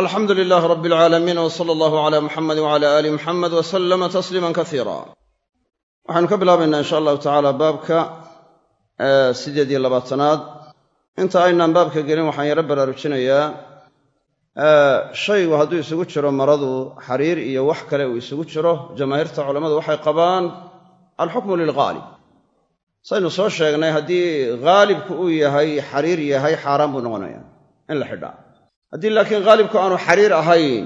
alxamdu lilaahi rabbi alcaalamiin w sala allahu calaa muxamedi wcala aali muxamed wa sallama tasliiman kasiira waxaynu ka bilaabaynaa insha allahu tacaala baabka siddeed iyo labaatanaad. Inta aynaan baabka gelin waxaan yaro baraarujinayaa shaygu hadduu isugu jiro maradu xariir iyo wax kale uu isugu jiro jamaahiirta culammadu waxay qabaan alxukmu lilghaalib saynu soo sheegnay haddii haalibku uu yahay xariir yahay xaaraan buu noqonaya in la xidhaa haddii laakiin haalibku aanu xariir ahayn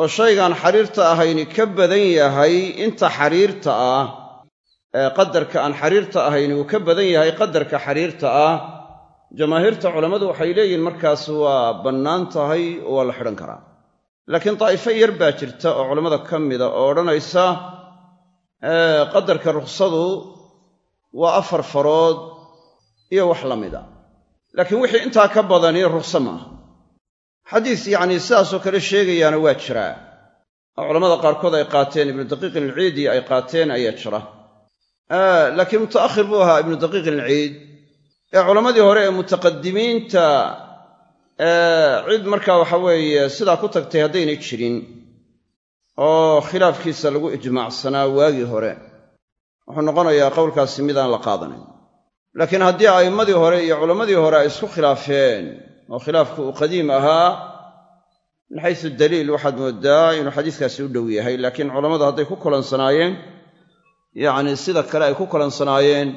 oo shaygaan xariirta ahayni ka badan yahay inta xariirta ah ee qadarka aan xariirta ahayni uu ka badan yahay qadarka xariirta ah jamaahiirta culammadu waxay leeyihiin markaas waa bannaan tahay oo waa la xidhan karaa. Laakiin daa'ifo yar baa jirta oo culammada ka mida oo odhanaysa qadarka ruksadu waa afar farood iyo wax la mida. Laakiin wixii intaa ka badani rukso maaha xadiis yacnii sidaasoo kale sheegayaana waa jiraa oo culammada qaarkood ay qaateen ibnu daqiiqin alciidi ay qaateen ayaa jira. Laakiin muta'akhir buu ahaa ibnu daqiiqin alciid. Ee culammadii hore ee mutaqadimiinta cid markaa waxa weeye sidaa ku tagtay haddaynay jirin oo khilaafkiisa lagu ijmaacsanaa waagii hore wuxuu noqonayaa qowlkaasi midaan la qaadanayn laakiin haddii a'immadii hore iyo culammadii hore ay isku khilaafeen oo khilaafku uu qadiim ahaa min xaysu daliil waxaad mooddaa inuu xadiiskaasi u dhow yahay laakiin culammadu hadday ku kulansanaayeen yacni sida kale ay ku kulansanaayeen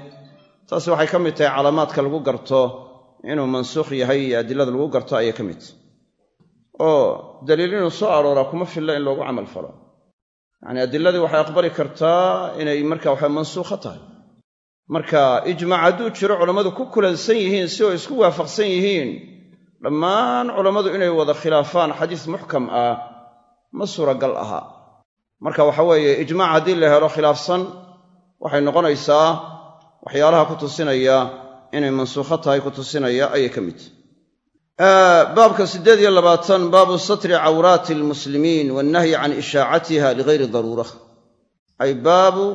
taasi waxay ka mid tahay calaamaadka lagu garto inuu mansuukh yahay iyo adilada lagu garto ayay ka mid. Tahy oo daliil inuu soo arooraa kuma filla in loogu camal falo. Yacni adiladii waxay aqbali kartaa inay marka waxa mansuukho tahay. Marka ijmaac hadduu jiro culammadu ku kulansan yihiin si oo isku waafaqsan yihiin dhammaan culammadu inay wada khilaafaan xadiis muxkam ah ma suuragal aha. Marka waxa weeye ijmaac haddii la helo khilaafsan waxay noqonaysaa waxyaalaha ku tusinaya inay mansuukho tahay ku tusinaya ayay ka mid. Baabka siddeed iyo labaatan baabu satri cawraati almuslimiin wannahyi can ishaacatiha ligayri daruura. Ay baabu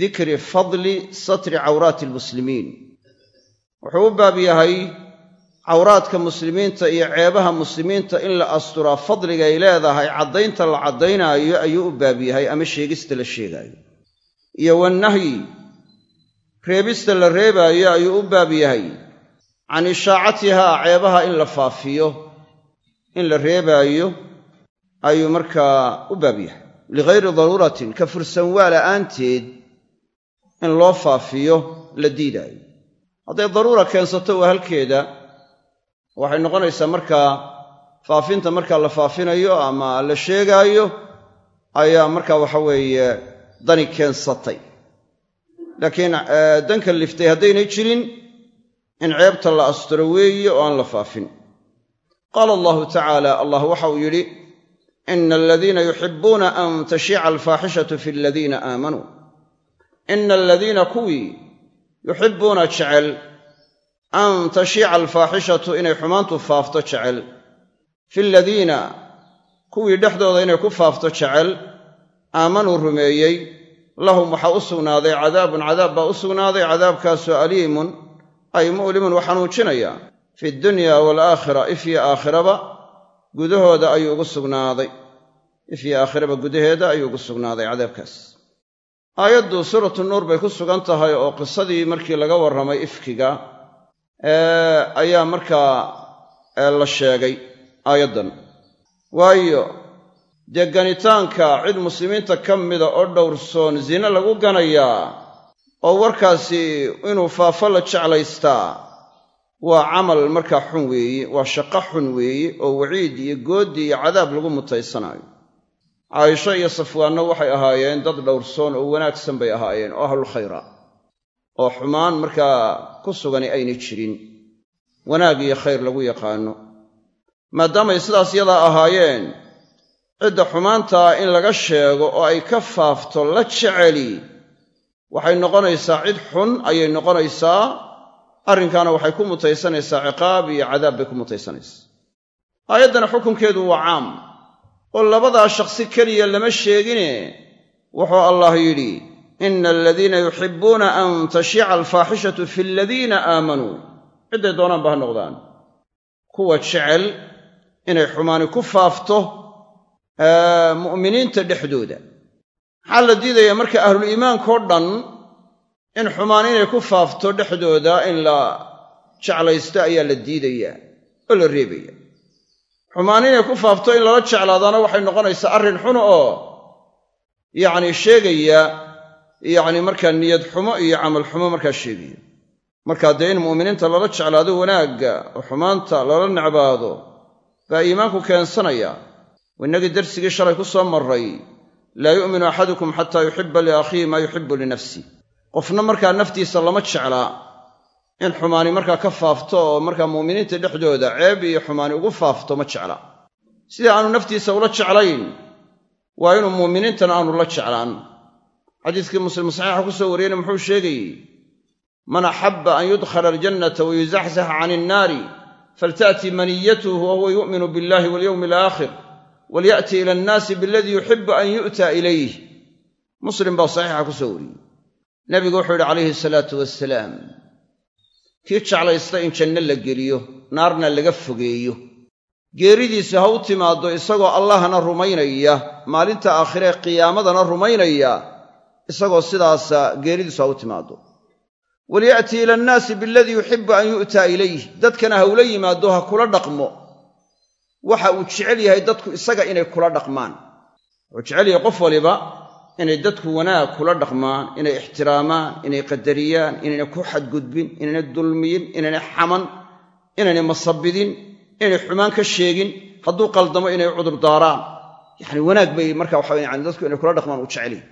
dikri fadli satri cawraati almuslimiin. Wuxuu u baab yahay cawraadka muslimiinta iyo ceebaha muslimiinta in la asturaa fadligay leedahay caddaynta la caddaynaayo ayuu u baab yahay ama sheegista la sheegaayo. Iyo wannahyi reebista la reebaayo ayuu u baab yahay. Can ishaacatihaa ceebaha in la faafiyo in la reebaayo ayuu markaa u baab yahay. Ligayri daruuratin ka fursan waa la'aanteed in loo faafiyo la diidaayo. Hadday daruura keensato waa halkeeda waxay noqonaysaa markaa faafinta markaa la faafinayo ama la sheegaayo ayaa markaa waxa weeye dani keensatay. Laakiin danka liftay haddaynay jirin in ceebta la asturo weeye oo aan la faafin. Qaala allahu tacaala allah waxa uu yidhi ina aladiina yuxibbuuna an tashiica alfaaxishatu fi aladiina aamanuu ina aladiina kuwii yuxibbuuna jecel an tashiica alfaaxishatu inay xumaantu faafto jecel fi aladiina kuwii dhexdooda inay ku faafto jecel aamanuu rumeeyey lahum waxaa u sugnaaday cadaabun cadaab baa u sugnaaday cadaabkaasoo aliimun ay mu'limun wa xanuujinaya fi dunya waalaakhira ifyo aakhiraba gudahooda ayuu ugu sugnaaday ifyo aakhiraba gudaheeda ayuu ugu sugnaaday cadaabkaas aayaddu suuratu nuur bay ku sugan tahay oo qisadii markii laga warramay ifkiga ayaa markaa la sheegay aayaddan. Waayo dee ganitaanka cid muslimiinta ka mida oo dhowrsoon zine lagu ganayaa oo warkaasi inuu faafo la jeclaystaa waa camal markaa xun weeye waa shaqo xun weeye oo waciid iyo goodi iyo cadaab lagu mutaysanaayo caaisho iyo safwaanno waxay ahaayeen dad dhowrsoon oo wanaagsan bay ahaayeen oo ahlulkhayra oo xumaan markaa ku sugani aynay jirin. Wanaag iyo khayr lagu yaqaano. Maadaamay sidaas yadaa ahaayeen cidda xumaantaa in laga sheego oo ay ka faafto la jeceli waxay noqonaysaa cid xun ayay noqonaysaa arrinkaana waxay ku mutaysanaysaa ciqaab iyo cadaab bay ku mutaysanaysaa. Aayaddana xukunkeedu waa caam oo labadaa shakhsi keliya lama sheegine wuxuu allah yidhi ina aladiina yuxibbuuna an tashiica alfaaxishatu fi aladiina aamanuu cidday doonaanba ha noqdaan kuwa jecel inay xumaani ku faafto mu'miniinta dhexdooda maxaa la diidayaa marka ahluliimaankao dhan in xumaan inay ku faafto dhexdooda in la jeclaysto ayaa la diidayaa oo la reebaya xumaan inay ku faafto in lala jeclaadaana waxay noqonaysaa arrin xun oo yacni sheegaya yacni markaa niyad xumo iyo camal xumo markaa sheegaya markaa dee in mu'miniinta lala jeclaado wanaagga oo xumaanta lala necbaado baa iimaanku keensanaya. Wainagii darsigii shalay ku soo marray laa yu'minu axadukum xataa yuxiba liakhiihi maa yuxibu linafsi qofna markaa naftiisa lama jeclaa in xumaani markaa ka faafto oo markaa mu'miniinta dhexdooda ceeb iyo xumaani ugu faafto ma jecla. Sidii aanu naftiisa ula jeclayn waa inuu mu'miniintana aanu la jeclaan xadiiskii muslim saxiixa ku soo wariyeyna muxuu sheegayey man axabba an yudkhala aljannata wayuzaxzaxa can innaari falta'ti maniyatuhu wahuwa yu'minu billahi walyowmi alaakhir walya'ti ila annaasi biladii yuxibu an yu'ta ilayh muslim baa saxiixa ku soo wariyey. Nebigu wuxuu yidhi calayhi salaatu wasalaam kii jeclaysta in janno la geliyo naarna laga fogeeyo. Geeridiisu ha u timaaddo isagoo allahna rumaynaya maalinta aakhiree qiyaamadana rumaynaya isagoo sidaasa geeridiisu ha u timaaddo. Waliya'tii ila annaasi biladii yuxibu an yu'taa ilayh dadkana ha ula yimaaddo ha kula dhaqmo. Waxa uu jecel yahay dadku isaga inay kula dhaqmaan. Wuxuu jecel yahay qof waliba inay dadku wanaag kula dhaqmaan inay ixtiraamaan inay qadariyaan inayna ku xadgudbin inayna dulmiyin inayna xaman inayna masabidin inayna xumaan ka sheegin hadduu qaldamo inay cudurdaaraan yacni wanaag bay marka waxa yani dadku inay kula dhaqmaan uu jecel yahay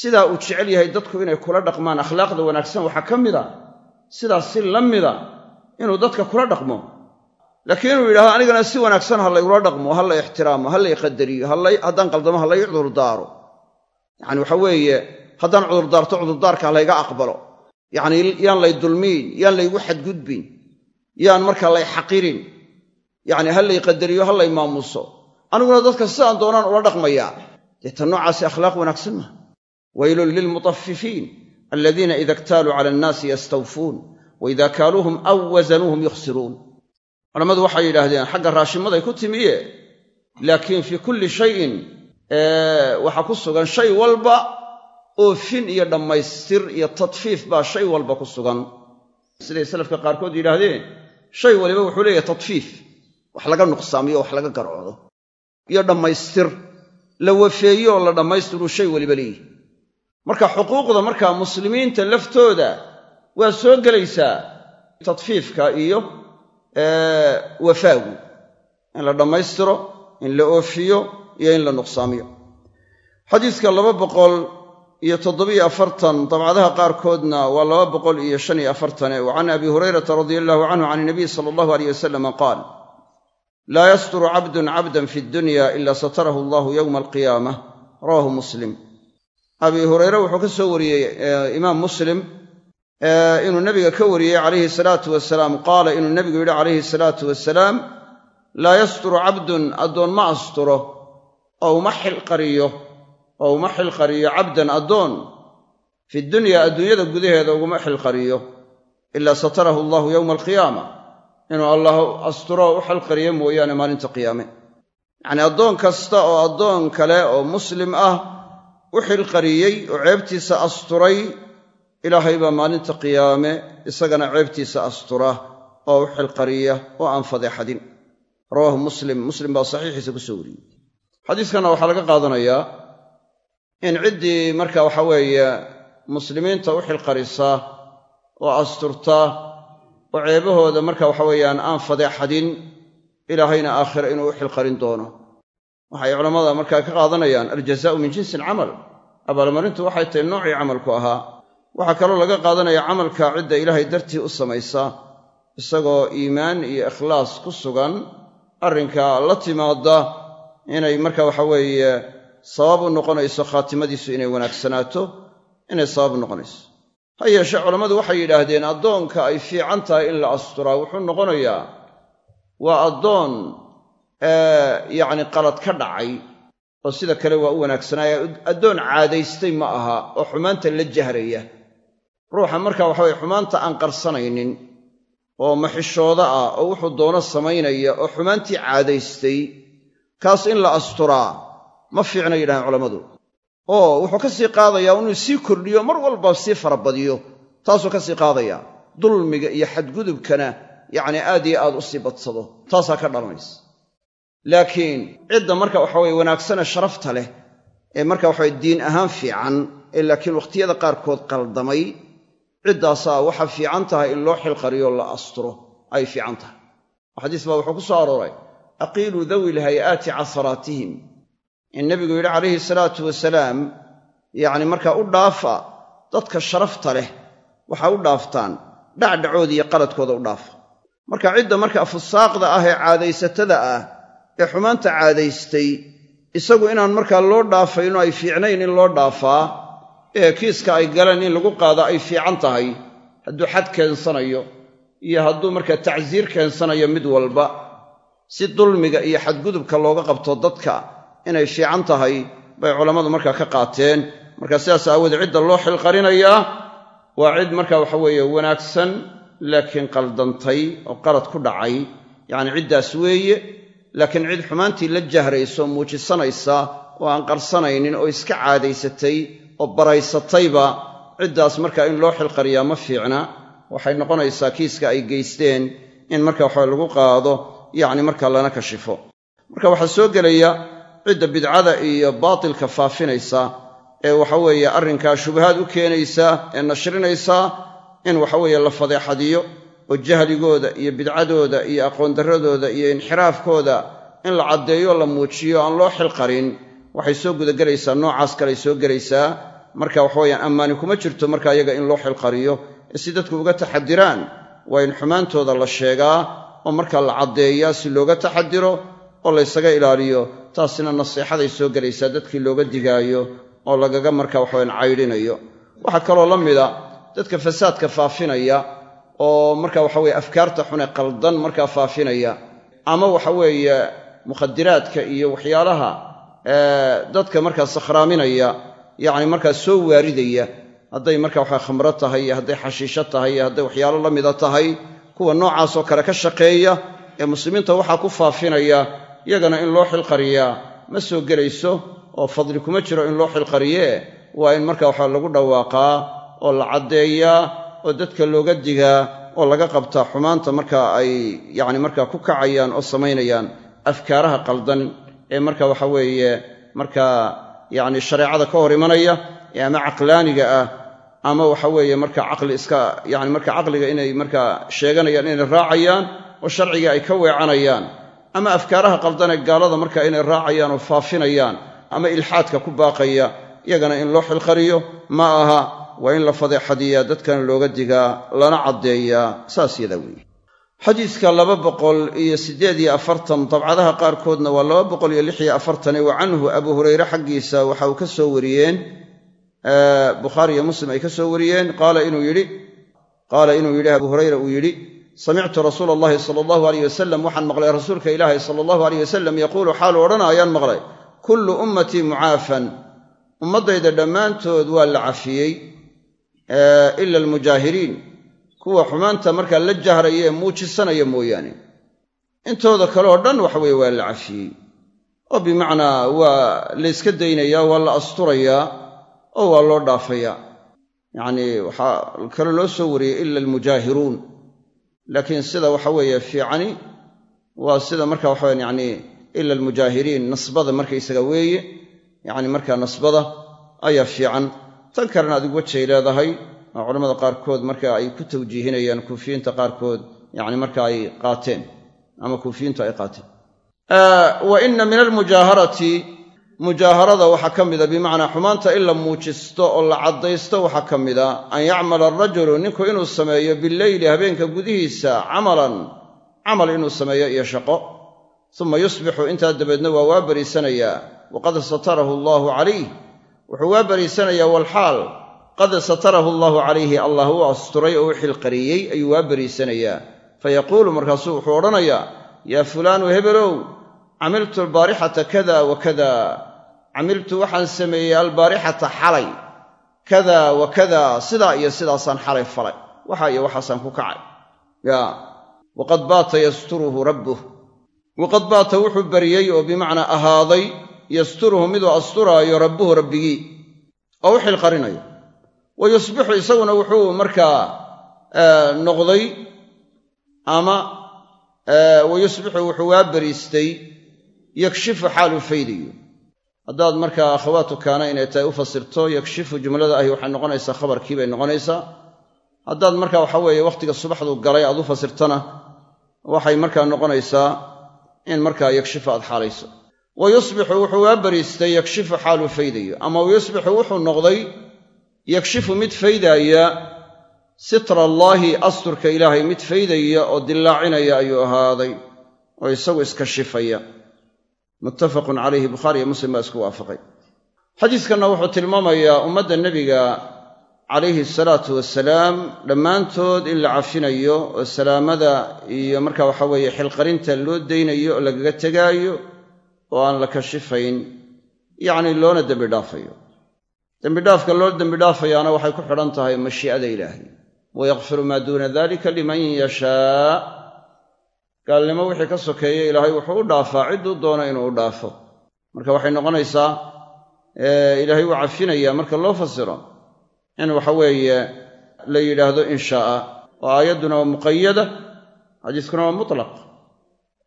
sidaa uu jecel yahay dadku inay kula dhaqmaan akhlaaqda wanaagsan waxaa ka mid a sidaas si la mida inuu dadka kula dhaqmo. Laakiin inuu yidhahdo anigana si wanaagsan ha laygula dhaqmo ha la ixtiraamo ha lay qadariyo haddaan qaldamo ha lay cudurdaaro. Yacani waxa weeye haddaan cudurdaarto cudurdaarka layga aqbalo. Yacni yaan lay dulmiin yaan laygu xadgudbin yaan markaa lay xaqirin. Yacni ha lay qadariyo ha lay maamuuso aniguna dadka sidaan doonaan ula dhaqmayaa. Dee tan noocaasi akhlaaq wanaagsan maha waylun lilmutafifiin aladiina ida iktaaluu cala annaasi yastawfuun wa ida kaaluuhum aw wasanuuhum yukhsiruun culammadu waxay yidhaahdeen xagga raashimaday ku timiye laakiin fii kulli shayin waxaa ku sugan shay walba oofin iyo dhammaystir iyo tadfiif baa shay walba ku sugan siday salafka qaarkood yidhaahdeen shay waliba wuxuu leeyahay tadfiif wax laga nuqsaamiyo wax laga garcoodo iyo dhammaystir la wafeeyo oo la dhammaystiruu shay waliba leeyihi marka xuquuqda markaa muslimiinta laftooda waa soo gelaysaa tadfiifka iyo wafaagu. In la dhammaystiro in la oofiyo iyo in la nuqsaamiyo. Xadiiska laba boqol iyo toddobiyo afartan dabcadaha qaarkoodna waa laba boqol iyo shan iyo afartane wa can abi hurayrata radia allahu canhu can inabiy sala allahu aleyh wasalama qaal laa yasturu cabdun cabdan fi dunya ila satarahu allahu yowma alqiyaamah. Rawahu muslim abi hureyre wuxuu ka soo wariyey imaam muslim inuu nabiga ka wariyey calayhi salaatu wasalaam qaala inuu nebigu yidhi calayhi salaatu wasalaam laa yasturu cabdun addoon ma asturo. Oo uma xilqariyo oo uma xilqariyo cabdan addoon. Fi dunya adduunyada gudaheeda uguma xilqariyo ilaa satarahu allahu yowma alqiyaama. Inuu allah asturo u xilqariyo mooyaane maalinta qiyaame. Yacnii addoon kasta oo addoon kale oo muslim ah u xilqariyey oo ceebtiisa asturay ilaahay baa maalinta qiyaame isagana ceebtiisa astura oo u xilqariya oo aan fadeexadin. Rawaahu muslim muslim baa saxiixiisa ku soo wariyey. Xadiiskanna waxaa laga qaadanayaa in ciddii marka waxa weeye muslimiinta u xilqarisa oo asturta oo ceebahooda marka waxa weeyaan aan fadeexadin ilaahayna aakhira inuu u xilqarin doono waxay culammada markaa ka qaadanayaan aljazaa'u min jinsi alcamal. Abaalmarintu waxay tahay noocii camalku ahaa. Waxaa kaloo laga qaadanaya camalka cidda ilaahay dartii u samaysa isagoo iimaan iyo ikhlaas ku sugan arrinka la timaadda inay marka waxa weeye sabab u noqonayso khaatimadiisu inay wanaagsanaato inay sabab u noqonayso. Ha yeeshee culammadu waxay yidhaahdeen addoonka ay fiican tahay in la asturaa wuxuu noqonayaa waa addoon yacni qalad ka dhacay oo sida kale waa u wanaagsanaaye addoon caadaystay ma aha oo xumaanta la jahraya. Ruuxa marka waxa weye xumaanta aan qarsanaynin oo maxishooda ah oo wuxuu doono samaynaya oo xumaantii caadaystay kaas in la asturaa ma fiicna yidhahaan culammadu. Oo wuxuu ka sii qaadayaa inuu sii kordhiyo mar walba sii farabadiyo taasuu ka sii qaadaya dulmiga iyo xadgudubkana yacni aad iyo aad u sii badsado taasaa ka dhalanaysa laakiin cidda marka waxaweye wanaagsane sharafta leh ee marka waxaweye diin ahaan fiican ee laakiin wakhtiyada qaarkood qaldamay ciddaasaa waxaa fiican tahay in loo xilqariyo la asturo ay fiican tahay. Xadiis baa wuxuu ku soo arooray. Aqiiluu dawi lhay'aati casaraatihim in nebigu yidhi calayhi salaatu wasalaam yacni markaa u dhaafa dadka sharafta leh waxaa u dhaaftaan dhacdhacooda iyo qaladkooda u dhaafa. Marka cidda marka fusaaqda ah ee caadaysatada ah ee xumaanta caadaystay isagu inaan markaa loo dhaafayno ay fiicnayn in loo dhaafaa ee kiiska ay galeen in lagu qaado ay fiican tahay. Hadduu xad keensanayo iyo hadduu markaa tacsiir keensanayo mid walba si dulmiga iyo xadgudubka looga qabto dadka inay fiican tahay bay culammadu markaa ka qaateen. Marka sidaas aawoodee cidda loo xilqarinayaa waa cid marka waxa weeye wanaagsan laakiin qaldantay oo qalad ku dhacay. Yacni ciddaas weeye laakiin cid xumaantii la jahrayso muujisanaysa oo aan qarsanaynin oo iska caadaysatay oo baraysatayba ciddaas marka in loo xilqariyaa ma fiicna. Waxay noqonaysaa kiiska ay geysteen in marka waxa lagu qaado yacni marka lana kashifo. Marka waxaa soo gelaya cidda bidcada iyo baatilka faafinaysa ee waxaweeye arrinkaa shubahaad u keenaysa ee nashrinaysa in waxaweeye la fadeexadiyo oo jahligooda iyo bidcadooda iyo aqoondarradooda iyo inxiraafkooda in la caddeeyo la muujiyo aan loo xilqarin waxay soo gudagelaysaa noocaas kaley soo gelaysaa. Marka waxaweyaan ammaani kuma jirto marka iyaga in loo xilqariyo. Ee si dadku uga taxadiraan waa in xumaantooda la sheegaa oo markaa la caddeeyaa si looga taxadiro oo laysaga ilaaliyo taasina nasiixaday soo gelaysaa dadkii looga digaayo oo lagaga marka waxaweyan caydhinayo. Waxaa kaloo la mida dadka fasaadka faafinaya oo marka waxaweye afkaarta xune qaldan markaa faafinaya ama waxaweeye mukhadiraadka iyo waxyaalaha dadka markaa sakhraaminaya yacni markaa soo waaridaya hadday marka waxa khamro tahay iyo hadday xashiisho tahay iyo hadday waxyaalo la mida tahay kuwa noocaasoo kale ka shaqeeya ee muslimiinta waxaa ku faafinaya yagana in loo xilqariyaa ma soo gelayso oo fadli kuma jiro in loo xilqariyee waa in marka waxaa lagu dhawaaqaa oo la caddeeyaa oo dadka looga digaa oo laga qabtaa xumaanta marka ay yacni markaa ku kacayaan oo samaynayaan afkaaraha qaldan ee marka waxa weeye markaa yacni shareecada ka hor imanaya ee ama caqlaaniga ah ama waxa weeye marka caqli iska yacni marka caqliga inay markaa sheeganayaan inay raacayaan oo sharciga ay ka weecanayaan ama afkaaraha qaldan ee gaalada marka inay raacayaan oo faafinayaan ama ilxaadka ku baaqaya iyagana in loo xilqariyo ma aha waa in la fadeexadiyaa dadkana looga digaa lana caddeeyaa saas yadaa xadiidka laba boqol iyo siddeed iyo afartan dabcadaha qaarkoodna waa laba boqol iyo lix iyo afartane wa canhu abu hurayre xaggiisa waxa uu ka soo wariyeen bukhaari iyo muslim ay ka soo wariyeen qaala inuu yidhi qaala inuu yidhi abu hurayra uu yidhi samictu rasuula allahi sala allahu aleyh wasalam waxaan maqlay rasuulka ilaahi sala allahu aleyh wasalam yaquulu xaalu odhana ayaan maqlay kullu ummatii mucaafan ummaddayda dhammaantood waa la cafiyey ila almujaahiriin kuwa xumaanta markaa la jahraya ee muujisanaya mooyaane. Intooda kale oo dhan waxa weye waa la cafiyey. Oo bimacnaa waa layska daynayaa waa la asturayaa oo waa loo dhaafayaa yacnii waxaa kale loo soo wariyey ila almujaahiruun. Laakiin sida waxa weeye fiicani waa sida marka waxaweyan yacni ila almujaahiriin nasbada markaysaga weeye yacni markaa nasbada ayaa fiican tan kalena adigu wajay leedahay oo culamada qaarkood marka ay ku tawjiihinayaan kuufiyiinta qaarkood yacni marka ay qaateen ama kuufiyiintu ay qaateen. Wa inna min almujaaharati mujaaharada waxaa ka mida bimacnaa xumaanta in la muujisto oo la caddaysto waxaa ka mida an yacmala arajulu ninku inuu sameeyo billeyli habeenka gudihiisa camalan camal inuu sameeyo iyo shaqo. Uma yusbixu intaa dabeedna waa waa bariisanayaa waqad satarahu allaahu calayh wuxuu waa bariisanayaa walxaal qad satarahu allaahu calayhi allah uu asturay oo u xilqariyey ayuu waa bariisanayaa fayaquulu markaasuu wuxuu odhanayaa yaa fulaanu hebelow camiltu albaarixata kada wa kada camiltu waxaan sameeyey albaarixata xalay kada wa kada sidaa iyo sidaasaan xalay falay waxa iyo waxaasaan ku kacay. Yaa waqad baata yasturuhu rabbuh. Waqad baata wuxuu bariyey oo bimacnaa ahaaday yasturuhu miduu asturaayo rabbuhu rabbigii oo u xilqarinayo. Wa yusbixu isaguna wuxuu markaa noqday ama wa yusbixu wuxuu waa bariistay yakshifu xaaluu faydayo haddaad markaa akhawaatu kaana inay tahay u fasirto yakshifu jumlada ahi waxay noqonaysaa khabarkii bay noqonaysaa. Haddaad markaa waxa weeye wakhtiga subaxdu galay aad u fasirtana waxay markaa noqonaysaa in markaa yakshifu aad xaalayso wa yusbixu wuxuu waa bariistay yakshifu xaaluu faydayo ama yusbixu wuxuu noqday yakshifu mid faydaaya sitra allaahi asturka ilaahay mid faydaya oo dillaacinaya ayuu ahaaday oo isagu iska shifaya muttafaqun calayhi bukhaari iyo muslim baa isku waafaqay xadiiskanna wuxuu tilmaamayaa ummadda nebiga calayhi asalaatu wasalaam dhammaantood in la cafinayo oo salaamada iyo marka waxa weeye xilqarinta loo daynayo oo lagaga tegaayo oo aan la kashifayn yacni loona dembi dhaafayo. Dembidhaafka loo dembidhaafayaana waxay ku xidhan tahay mashii'ada ilaahay. Wayakfiru maa duuna dalika liman yashaa gaalnimo wixii ka sokeeya ilaahay wuxuu u dhaafaa cidduu doono inuu u dhaafo. Marka waxay noqonaysaa ilaahay uu cafinayaa. Marka loo fasiro in waxa weeye la yidhaahdo in shaaa oo aayadduna waa muqayada xadiiskuna waa mutlaq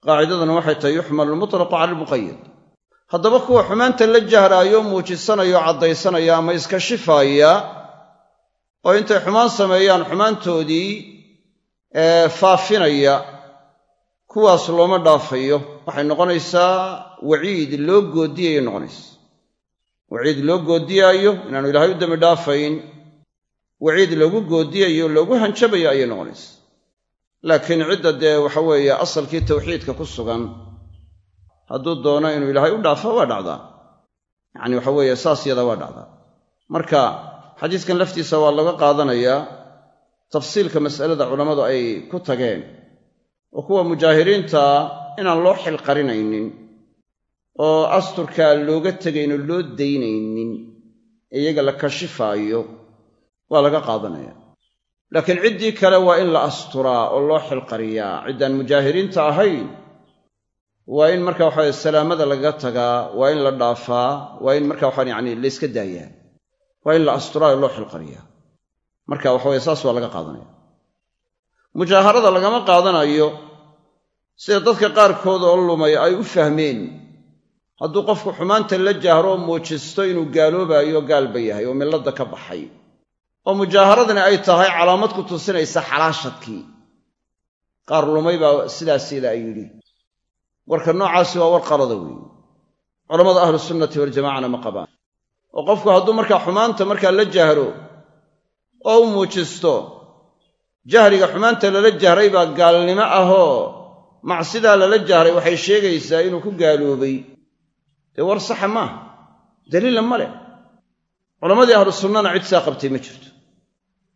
qaacidaduna waxay tahay yuxmalu lmutlaqu cala almuqayad haddaba kuwa xumaanta la jahraayo muujisanaya o caddaysanaya ama iska shifaaya oo intay xumaan sameeyaan xumaantoodii faafinaya kuwaas looma dhaafayo. Waxay noqonaysaa waciid loo goodiyayay noqonaysa. Waciid loo goodiyaayo inaanu ilaahay u dembi dhaafayn. Waciid loogu goodiyayo loogu hanjabayo ayay noqonaysa laakiin cidda dee waxa weeye asalkii tawxiidka ku sugan hadduu doono inuu ilaahay u dhaafo waa dhacdaa. Yacani waxa weeye saas yada waa dhacdaa. Marka xadiiskan laftiisa waa laga qaadanayaa tafsiilka mas'alada culammadu ay ku tageen oo kuwa mujaahiriinta inaan loo xilqarinaynin oo asturkaa looga tegayno loo daynaynin iyaga la kashifaayo waa laga qaadanaya laakiin ciddii kale waa in la asturaa oo loo xilqariyaa. Ciddaan mujaahiriinta ahayn waa in marka waxawe salaamada lagaga tagaa waa in la dhaafaa waa in marka waxaan yacni layska daayaa waa in la asturaa oo loo xilqariyaa. Marka waxaweye saas waa laga qaadanaya. Mujaaharada lagama qaadanayo sida dadka qaarkood oo lumay ay u fahmeen. Hadduu qofku xumaanta la jahro oo muujisto inuu gaaloobaayo gaalba yahay oo milladda ka baxay oo mujaaharadani ay tahay calaamad ku tusinaysa xalaashadkii. Qaar lumay baa sidaas yada ay yidhi. Warka noocaasi waa war qalada weeye. Culammada ahlusunnati waljamacana ma qabaan. Oo qofku hadduu markaa xumaanta markaa la jahro oo u muujisto jahriga xumaanta lala jahray baa gaalnimo ahoo macsidaa lala jahray waxay sheegaysaa inuu ku gaaloobay. Dee war saxa maaha daliilla ma leh. Culammadii ahlu sunnana cid saa qabtay ma jirto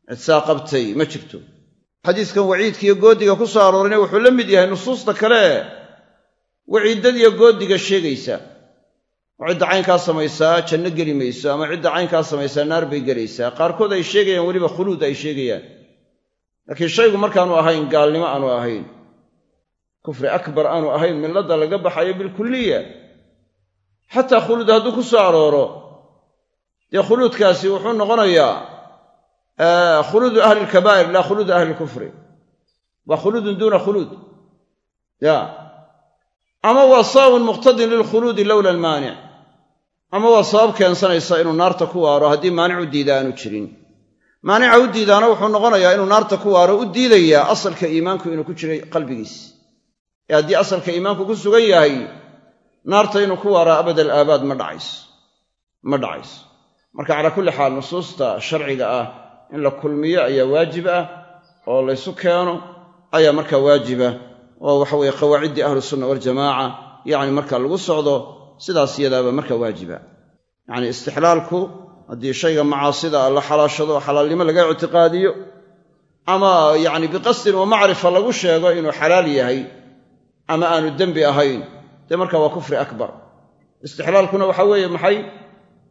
cid saa qabtay ma jirto. Xadiiskan waciidka iyo goodiga ku soo aroorayna wuxuu la mid yahay nusuusta kale. Waciiddadiyo goodiga sheegaysa. Oo cidda caynkaa samaysaa janno geli mayso ama cidda caynkaa samaysaa naar bay gelaysaa. Qaarkood ay sheegayaan weliba khuluud ay sheegayaan. Laakiin shaygu markaanu ahayn gaalnimo aanu ahayn kufri akbar aanu ahayn milladda laga baxayo bilkulliya. Xataa khuluud hadduu ku soo arooro dee khuluudkaasi wuxuu noqonayaa khuluudu ahli ilkabaa'ir laa khuluudu ahli ilkufri waa khuluudun duuna khuluud ya ama waa sababun muqtadin lilkhuluudi lowla almaanic ama waa sabab keensanaysa inuu naarta ku waaro haddii maanic u diida aanu jirin maanica u diidaana wuxuu noqonayaa inuu naarta ku waaro u diidayaa asalka iimaanku inuu ku jiray qalbigiis ee haddii asalka iimaanku ku sugan yahay naarta inuu ku waaraa abadal aabaad ma dhacayso ma dhacayso marka calaa kulli xaal nusuusta sharciga ah in la kulmiyo ayaa waajib ah oo laysu keeno ayaa markaa waajiba oo waxa weeye qawaaciddii ahlusunna waljamaaca yacni marka lagu socdo sidaas iyadaaba marka waajiba yacni istixlaalku haddii shayga macaasida la xalaashado oo xalaalnimo laga ictiqaadiyo ama yacni biqasdin wa macrifa lagu sheego inuu xalaal yahay ama aanu dembi ahayn dee marka waa kufri akbar. Istixlaalkuna waxa weeye maxay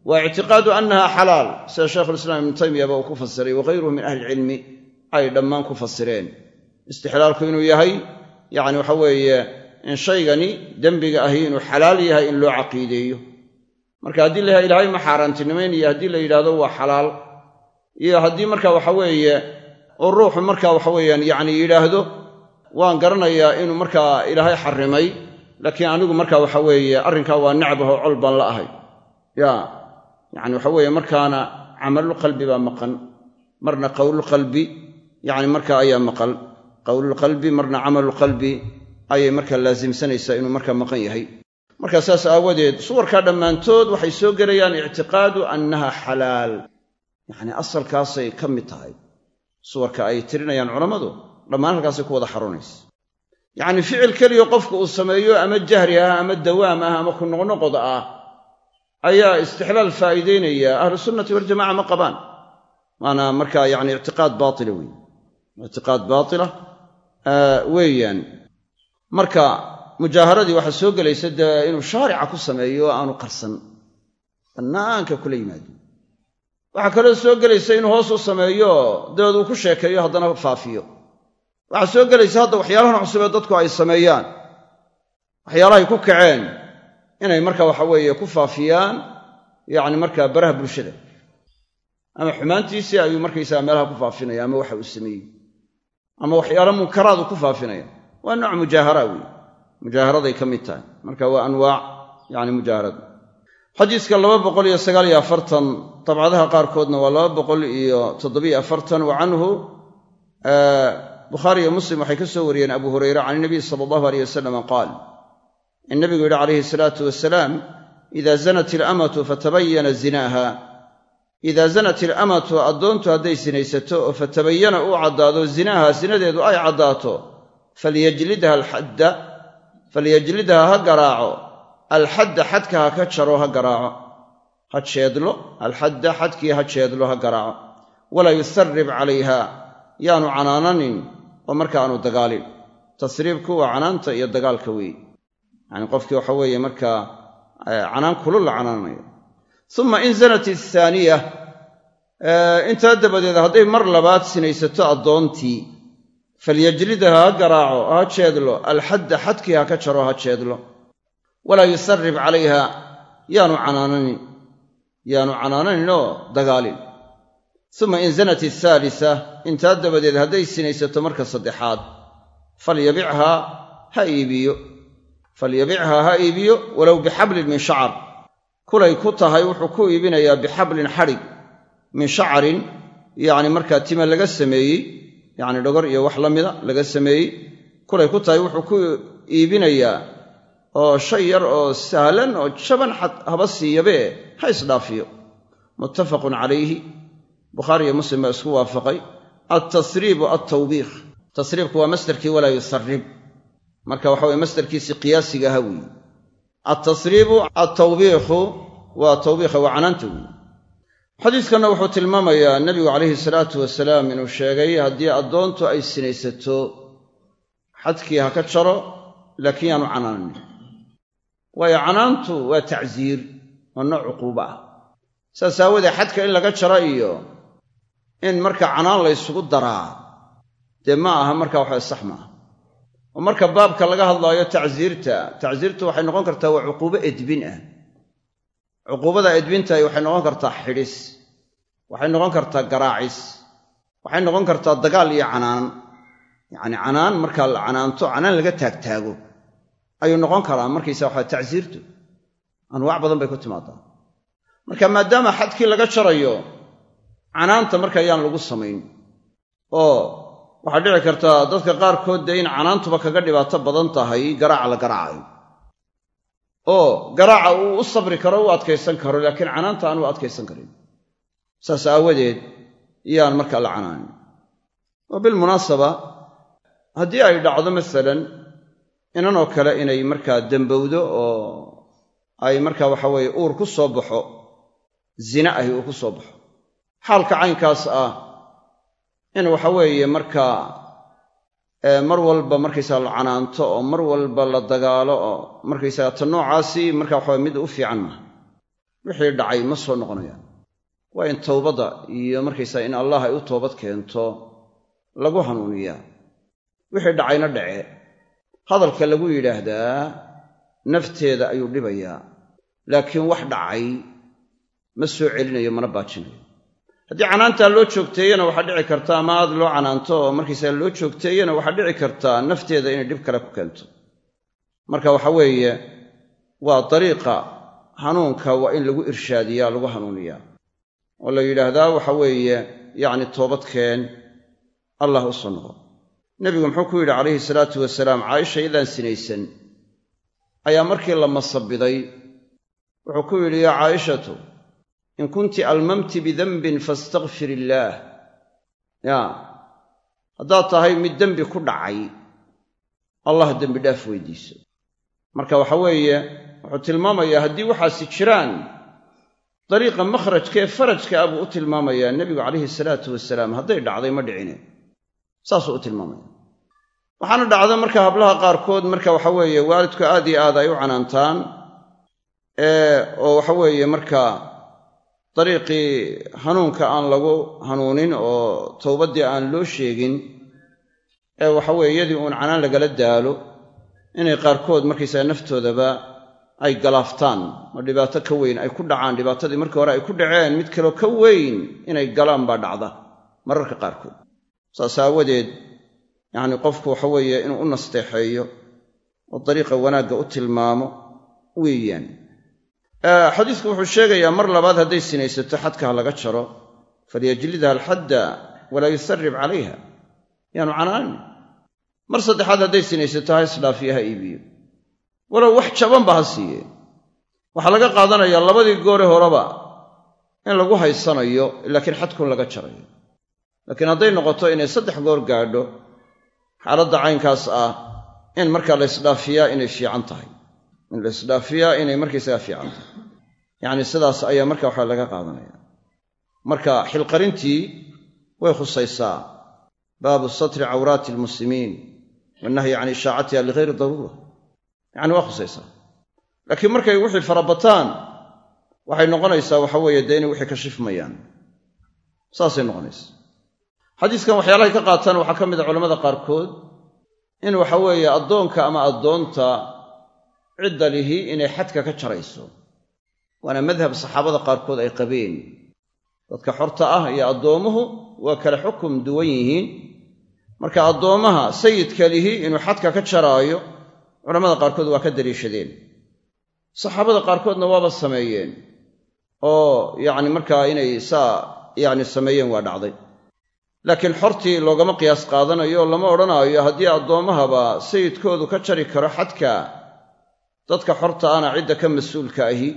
waa ictiqaadu annaha xalaal. Sida shaykhulislaam ibnu taymiyaba uu ku fasiray wakayruhu min ahli ilcilmi ay dhammaan ku fasireen istixlaalku inuu yahay yacni waxa weeye in shaygani dembiga ahi inuu xalaal yahay in loo caqiideeyo. Marka haddii la ilaahay ma xaaraantinimaynayo haddii la yidhahdo waa xalaal. Iyo haddii marka waxa weeye oo ruuxu marka waxa weeyaan yacni yidhaahdo waan garanayaa inuu markaa ilaahay xarrimay laakiin anigu marka waxa arrinkaa waa necbaho col baan la ahay yacni waxa weeye markaana camalulqalbi baa maqan marna qowlulqalbi yacni marka ayaa maqan. Qowlulqalbi marna camalulqalbi ayay marka laasimsanaysaa inuu marka maqan yahay. Marka saas aawadeed suwarkaa dhammaantood waxay soo gelayaan ictiqaadu annaha xalaal. Yacni asalkaasay ka mid tahay. Suwarka ay tirinayaan culammadu dhammaan halkaasay ku wada xarunaysa yacni ficil keliya qofku uu sameeyo ama jahri ah ama dawaam ah ama ku noqnoqod ah ayaa istixlaal faa'iideynaya ahlu sunnati waljamaca ma qabaan. Waana markaa yacni ictiqaad baatila weeye. Ictiqaad baatila weeyaan. Marka mujaaharadii waxaa soo gelaysa dee inuu shaarica ku sameeyo oo aanu qarsan. Bannaanka kula yimaado. Waxaa kaloo soo gelaysa inuu hoos u sameeyo dabeed uu ku sheekeeyo haddana faafiyo. Waxaa soo gelaysa hadda waxyaalahan cusub ee dadku ay sameeyaan. Waxyaalahay ku kaceen inay marka waxa weeye ku faafiyaan yacni markaa baraha bulshada. Ama xumaantiisii ayuu markaysaga meelaha ku faafinaya ama waxa uu sameeyey. Ama waxyaala munkaraadu ku faafinaya. Waa nooc mujaahara weeye. Mujaaharaday ka mid tahay. Marka waa anwaac yani mujaaharada xadiiska laba boqol iyo sagaal iyo afartan dabcadaha qaarkoodna waa laba boqol iyo toddobiyo afartan wa bukhaari iyo muslim waxay ka soo wariyeen abu hurayre can inabiy sala allahu aleyh wasalama qaal in nabigu yidhi calayhi salaatu wasalaam ida zanat ilamatu fatabayana zinaaha. Idaa zanat ilamatu addoontu hadday sinaysato oo fatabayana uu caddaado zinaaha sinadeedu ay caddaato falyajlidha ha garaaco. Alxadda xadka ha ka jaro ha garaaco. Ha jeedlo alxadda xadkii ha jeedlo ha garaaco. Walaa yusarrib calayha yaanu canaananin oo marka dagaalin. Tasriibku canaanta iyo dagaalka weeye yacani qofkii waxa weeye markaa canaan kulul la canaanayo. Uma in zanat athaaniya intaa dabadeed hadday mar labaad sinaysato addoontii falyajlidha ha garaaco ha jeedlo alxadda xadkii ha ka jaro ha jeedlo. Walaa yusarrib calayha yaanu canaananin yaanu canaananinoo dagaalin. Uma in zanat athaalisa intaa dabadeed hadday sinaysato marka saddexaad falyabichaa ha iibiyo falyabichaa ha iibiyo walow bixablin min shacar kulay ku tahay wuxuu ku iibinayaa bixablin xadhig min shacarin yacni markaa tima laga sameeyey yacni dhogor iyo wax la mida laga sameeyey. Kulay ku tahay wuxuu ku iibinayaa oo shay yar oo sahlan oo jaban haba siiyabee ha isdhaafiyo. Muttafaqun calayhi. Bukhaari iyo muslim baa isku waafaqay. Altasriibu altawbiikh tasriibku waa masderkii walaa yusarrib marka waxa weye masderkiisii qiyaasiga aha weeye. Altasriibu altawbiikhu waa tawbiikha waa canaanta weeye. Xadiiskanna wuxuu tilmaamayaa nebigu calayhi salaatu wasalaam inuu sheegay haddii addoontu ay sinaysato xadkii ha ka jaro laakiin yaanu canaananin waayo canaantu waa tacsiir waa nooc cuquuba ah. Saas aawoodee xadka in laga jaro iyo in marka canaan la ysugu daraa dee ma aha marka waxa sax maaha oo marka baabka laga hadlaayo tacsiirta tacsiirtu waxay noqon kartaa waa cuquubo edbin ah. Cuquubada edbintahi waxay noqon kartaa xidhis waxay noqon kartaa garaacis waxay noqon kartaa dagaal iyo canaan. Yacni canaan markaa la canaanto canaan laga taagtaago ayuu noqon karaa markaysa waxa tacsiirtu anwaac badan bay ku timaadaa. Marka maadaama xadkii laga jarayo canaanta marka ayaan lagu samayn oo waxaa dhici kartaa dadka qaarkood dee in canaantuba kaga dhibaato badan tahay garaaca la garaacayo. Oo garaaca uu u sabri karo u adkaysan karo laakiin canaanta aan u adkaysan karin. Saas aawadeed yaan markaa la canaanin wa bilmunaasaba haddii ay dhacdo masalan inanoo kale inay markaa dembowdo oo ay markaa waxa weeye uur ku soo baxo zina ahi uu ku soo baxo. Xaalka caynkaas ah in waxa weeye markaa mar walba markaysaga la canaanto oo mar walba la dagaalo oo markaysaga ta noocaasi marka waxawe mid u fiican maaha wixii dhacay ma soo noqonayaan. Waa in towbadda iyo markaysaga in allah ay u toobad keento lagu hanuuniyaa. Wixii dhacayna dhace hadalka lagu yidhaahdaa nafteeda ayuu dhibayaa. Laakiin wax dhacay ma soo celinayo mana baajinayo haddii canaantaa loo joogteeyana waxaa dhici karta ama aad loo canaanto oo markiisaa loo joogteeyana waxaa dhici kartaa nafteeda inay dhib kale ku keento. Marka waxa weeye waa dariiqa hanuunka waa in lagu irshaadiyaa lagu hanuuniyaa. Oo la yidhaahdaa waxa weeye yacni toobadkeen allah u soo noqo nebigu muxuu ku yidhi calayhi salaatu wasalaam caaisha idaan sinaysan. Ayaa markii la masabiday wuxuu ku yidhi yaa caa'ishatu in kunti almamti bidanbin faastakfir illaah yaa haddaad tahay mid dembi ku dhacay allah dembi dhaaf weydiiso. Marka waxa weeye wuxuu tilmaamayaa haddii waxaasi jiraan dariiqa makhrajka ee farajka ah buu u tilmaamayaa nebigu calayhi salaatu wasalaam hadday dhacday ma dhicine. Saasuu u tilmaamaya. Waxaana dhacda marka hablaha qaarkood marka waxa weeye waalidku aad iyo aad ay u canaantaan oo waxa weeye marka dariiqii hanuunka aan lagu hanuunin oo towbaddii aan loo sheegin ee waxa weeye iyadii uun canaan lagala daalo inay qaarkood markaysaga naftoodaba ay galaaftaan ma dhibaato ka weyn ay ku dhacaan dhibaatadii markii hore ay ku dhaceen mid kaloo ka weyn inay galaan baa dhacda mararka qaarkood. Saas aawadeed yacni qofku waxa weeye inuu u nasteexeeyo oo dariiqa wanaagga u tilmaamo weeyaan xadiisku wuxuu sheegayaa mar labaad hadday sinaysato xadka ha laga jaro falyajlidha alxadda walaa yusarrib calayha. Yaanu canaanin mar saddexaad hadday sinaysato ha isdhaafiyo ha iibiyo. Walow wax jabanba ha siiye. Waxaa laga qaadanayaa labadii goore horeba in lagu haysanayo laakiin xadkun laga jarayo. Laakiin hadday noqoto inay saddex goor gaadho xaaladda caynkaas ah in markaa la ysdhaafiyaa inay fiican tahay in la ysdhaafiyaa inay markaysagaa fiican tahay. Yacni sidaas ayaa marka waxaa laga qaadanaya. Marka xilqarintii way khusaysaa. Baabu satri cawraati almuslimiin. Wannahyi can ishaacatiha ligayri daruura. Yacni waa khusaysaa. Laakiin markay wixii farabataan waxay noqonaysaa waxa weeye dee inay wixii ka shifmayaan. Saasay noqonaysaa. Xadiiskan waxyaalahay ka qaataan waxaa ka mid a culamada qaarkood in waxa weeye addoonka ama addoonta cidda lihi inay xadka ka jarayso. Waana madhab saxaabada qaarkood ay qabeen. Dadka xorta ah iyo addoommuhu waa kale xukum duwan yihiin. Marka addoommaha sayidka lihi inuu xadka ka jaraayo culamada qaarkood waa ka daliishadeen. Saxaabada qaarkoodna waaba sameeyeen oo yacni markaa inay saa yacni sameeyeen waa dhacday. Laakiin xortii loogama qiyaas qaadanayo lama odhanaayo haddii addoommahaba sayidkoodu ka jari karo xadka dadka xorta ana cidda ka mas'uulka ahi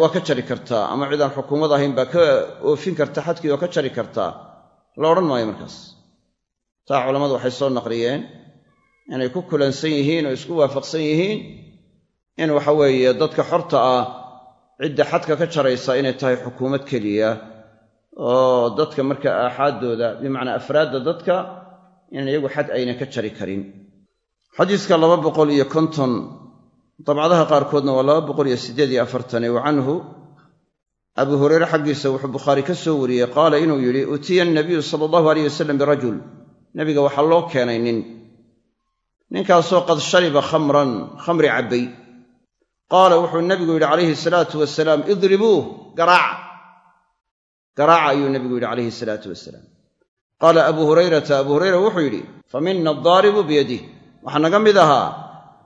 waa ka jari kartaa ama cidaan xukuumad ahayn baa ka oofin karta xadkii oo ka jari kartaa la odhan maayo markaas. Taa culammadu waxay soo naqliyeen inay ku kulansan yihiin oo isku waafaqsan yihiin in waxa weeye dadka xorta ah cidda xadka ka jaraysa inay tahay xukuumad keliya oo dadka marka aaxaaddooda bimacnaa afraadda dadka inaan iyagu xad ayna ka jari karin xadiiska laba boqol iyo konton dabcadaha qaarkoodna waa laba boqol iyo siddeed iyo afartane wa canhu abuu hureyre xaggiisa wuxuu bukhaari ka soo wariyey qaala inuu yidhi utiya annabiyu sala allahu aleyh wasalam birajul. Nebiga waxaa loo keenay nin. Ninkaasoo qad shariba khamran khamri cabbay. Qaala wuxuu nebigu yidhi calayhi salaatu wasalaam idribuuh garaaca garaaca ayuu nebigu yidhi calayhi salaatu wasalaam qaala abuu hurayrata abuu hurayra wuxuu yidhi fa mina addaaribu biyadih waxaa naga mid ahaa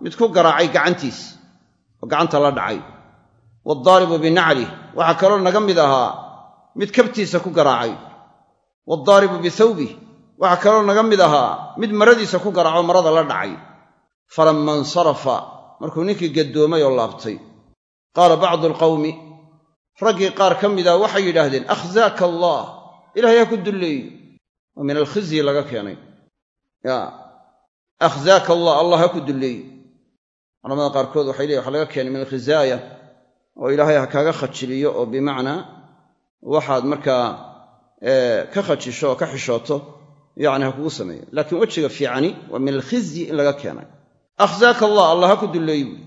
mid ku garaacay gacantiis oo gacanta la dhacay. Waaddaaribu binaclih waxaa kaloo naga mid ahaa mid kabtiisa ku garaacay. Waaddaaribu bithawbih waxaa kaloo naga mid ahaa mid maradiisa ku garaaco marada la dhacay. Falamma insarafa markuu ninkii gaddoomay oo laabtay. Qaala bacdu alqawmi raggii qaar ka mida waxay yidhaahdeen akhzaaka allah ilahay ha ku dulleeyo oo min alkhizyi laga keenay akhzaaka allah allah ha ku dulleeyo culamada qaarkood waxay leeyihiin waxa laga keenay min alkhizaaya oo ilaahay ha kaaga khajiliyo oo bimacnaa waxaad markaa ka khajisho oo ka xishooto yacni ha kugu sameeyo. Laakiin wejiga fiicani waa min alkhizyi in laga keenay. Akhzaaka allah allah ha ku dulleeyo buui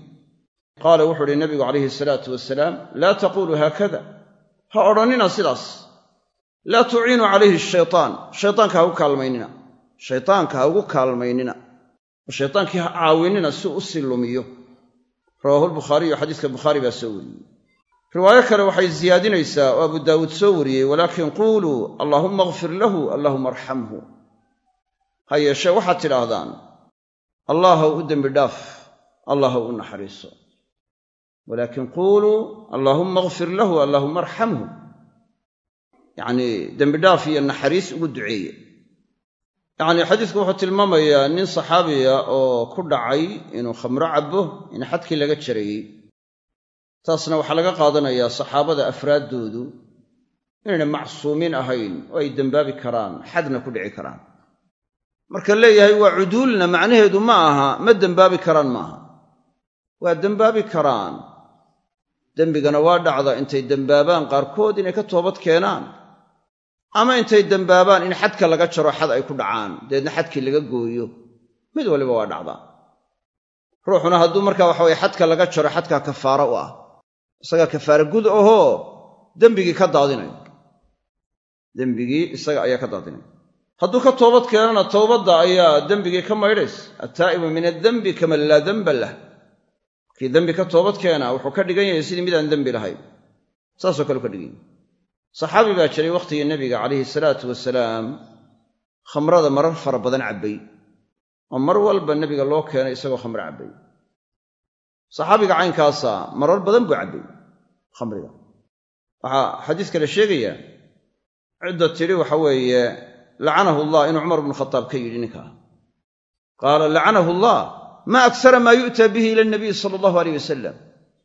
qaala wuxuu uhi nabigu calayhi salaatu wasalaam laa taquluu haakada. Ha odhannina sidaas. Laa tuciinuu calayhi shaytaan. Shaytaanka ha ugu kaalmaynina. Shaytaanka ha ugu kaalmaynina shaytaankii ha caawinina si u sii lumiyo. Rawaahulbukhaariyu xadiiska bukhaari baa soo wariyey. Riwaayo kale waxay siyaadinaysaa oo abu daawuud soo wariyey walaakin quuluu allaahumma akfir lahu allaahuma arxamhu. Ha yeeshee waxaad tidhaahdaan allaahw u dembi dhaaf allahw u naxariiso. Walaakin quuluu allaahumma akfir lahu allaahuma arxamhu. Yacnii dembi dhaaf iyo naxariis ugu duceeye yacnii xadiisku wuxuu tilmaamayaa nin saxaabiya oo ku dhacay inuu khamro cabbo in xadkii laga jarayey. Taasna waxaa laga qaadanayaa saxaabada afraaddoodu inayna macsuumiin ahayn oo ay dembaabi karaan xadna ku dhici karaan. Marka leeyahay waa cuduulna macnaheedu ma aha ma dembaabi karaan maaha. Waa dembaabi karaan. Dembigana waa dhacda intay dembaabaan qaarkood inay ka toobad keenaan ama intay dembaabaan in xadka laga jaro xad ay ku dhacaan. Dabeedna xadkii laga gooyo. Mid waliba waa dhacdaa ruuxuna hadduu markaa waxa weye xadka laga jaro xadkaa kafaaro u ah. Isagaa kafaare gud ahoo dembigii ka daadinayo dembigii isaga ayaa ka daadinaya hadduu ka toobad keenana towbadda ayaa dembigii ka maydhays attaa'ibu min addembi kaman laa demba lah. Kii dembi ka toobad keena wuxuu ka dhigan yahay sidii midaan dembi lahayn. Saasoo kale u ka dhigan yahay saxaabi baa jiray wakhtigii nebiga calayhi salaatu wasalaam khamrada marar fara badan cabbay oo mar walba nebiga loo keenay isagoo khamro cabbay. Saxaabiga caynkaasa marar badan buu cabbay khamriga. Waxaa xadiiska la sheegayaa cidda tidhi waxa weeye lacanahu allah inuu cumar bnu khataab ka yidhi ninkaa qaala lacanahu allah maa aksara maa yu'taa bihi ila nabiy sala allahu aleyh wasalam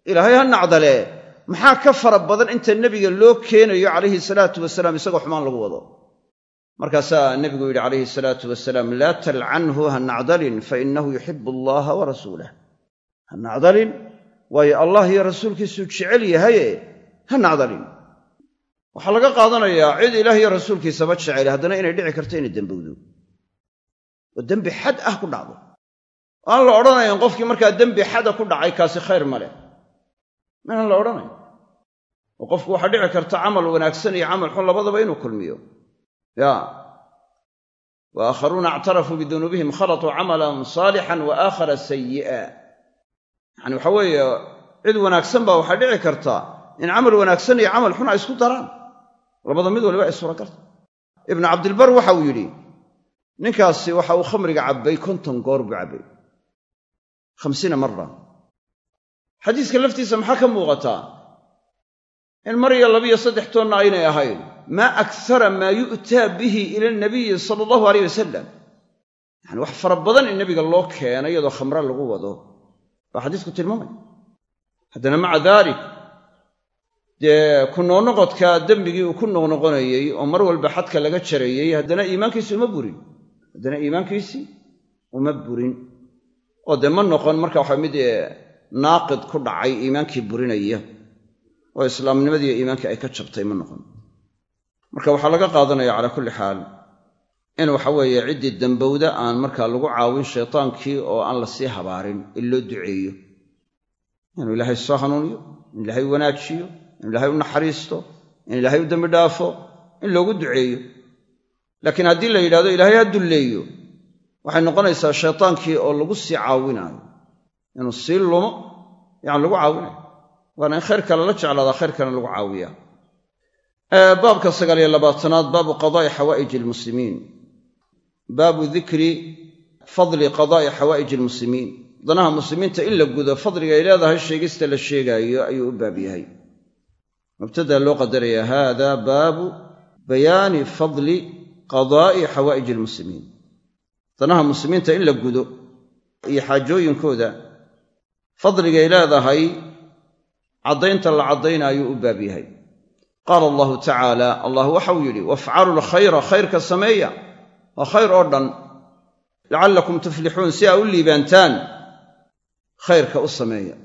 ilaahay ha nacdale maxaa ka fara badan inta nebiga loo keenayo calayhi salaatu wasalaam isagoo xumaan lagu wado? Markaasaa nebigu yidhi calayhi salaatu wasalaam laa talcanhu ha nacdalin fa innahu yuxibu allaha wa rasuulah ha nacdalin? Waayo allah iyo rasuulkiisuu jecel yahaye ha nacdalin. Waxaa laga qaadanayaa cid ilaah iyo rasuulkiisaba jecel haddana inay dhici karto inay dembowdo. Oo dembi xad ah ku dhacdo. Aan la odhanayn qofkii markaa dembi xada ku dhacay kaasi khayr ma leh maynan la odhanayn oo qofku waxaa dhici karta camal wanaagsan iyo camal xun labadaba inuu kulmiyo. Ya. Wa aakharuuna ictarafuu bidunuubihim khalatuu camalan saalixan wa aakhara sayi'a yacani waxa weeye cid wanaagsan baa waxaa dhici karta in camal wanaagsan iyo camal xun ay isku daraan. Labada mid waliba ay suuragalta ibnu cabdilbar waxa uu yidhi ninkaasi waxa uu khamriga cabbay konton goor buu cabbay. Khamsiina mara xadiiska laftiisa maxaa ka muuqataa in mar iyo labiyo saddex toonna aynay ahayn. Maa aksara maa yu'taa bihi ila nabiyi sala allahu aleyh wasalam yacani wax fara badan in nebiga loo keenay iyadoo khamre lagu wado. Baa xadiisku tilmaamaya haddana maca daalik dee ku noqnoqodkaa dembigii uu ku noqnoqonayey oo mar walba xadka laga jarayey haddana iimaankiisii uma burin. Haddana iimaankiisii uma burin. Oo dee ma noqon marka waxa mid naaqid ku dhacay iimaankii burinaya oo islaamnimadiiyo iimaankii ay ka jabtay ma noqon. Marka waxaa laga qaadanaya calaa kulli xaal in waxa weeye ciddii dembowda aan markaa lagu caawin shaytaankii oo aan la sii habaarin in loo duceeyo. Inuu ilaahay soo hanuuniyo in ilaahay wanaajiyo in ilaahay u naxariisto in ilaahay u dembi dhaafo in loogu duceeyo. Laakiin haddii la yidhahdo ilaahay ha dulleeyo. Waxay noqonaysaa shaytaankii oo lagu sii caawinaayo inuu sii lumo yacani lagu caawinayo. Waana in khayrka lala jeclaadaa khayrkana lagu caawiyaa. Baabka sagaaliyo labaatanaad baabu qadaa'i xawaa'ij almuslimiin. Baabu dikri fadli qadaa'i xawaa'ij almuslimiin. Danaha muslimiinta in la gudo fadliga ay leedahay sheegista la sheegaayo ayuu u baab yahay. Mubtadaa loo qadaraya hada baabu bayaani fadli qadaa'i xawaa'ij almuslimiin. Danaha muslimiinta in la gudo iyo xaajooyinkooda fadligay leedahay caddaynta la caddaynaayo u baab yahay. Qaala allahu tacaala allah waxau yidhi wafcalu lkhayra khayrka sameeya waa khayr oo dhan. Lacallakum tuflixuun si aa u liibaantaan khayrka u sameeya.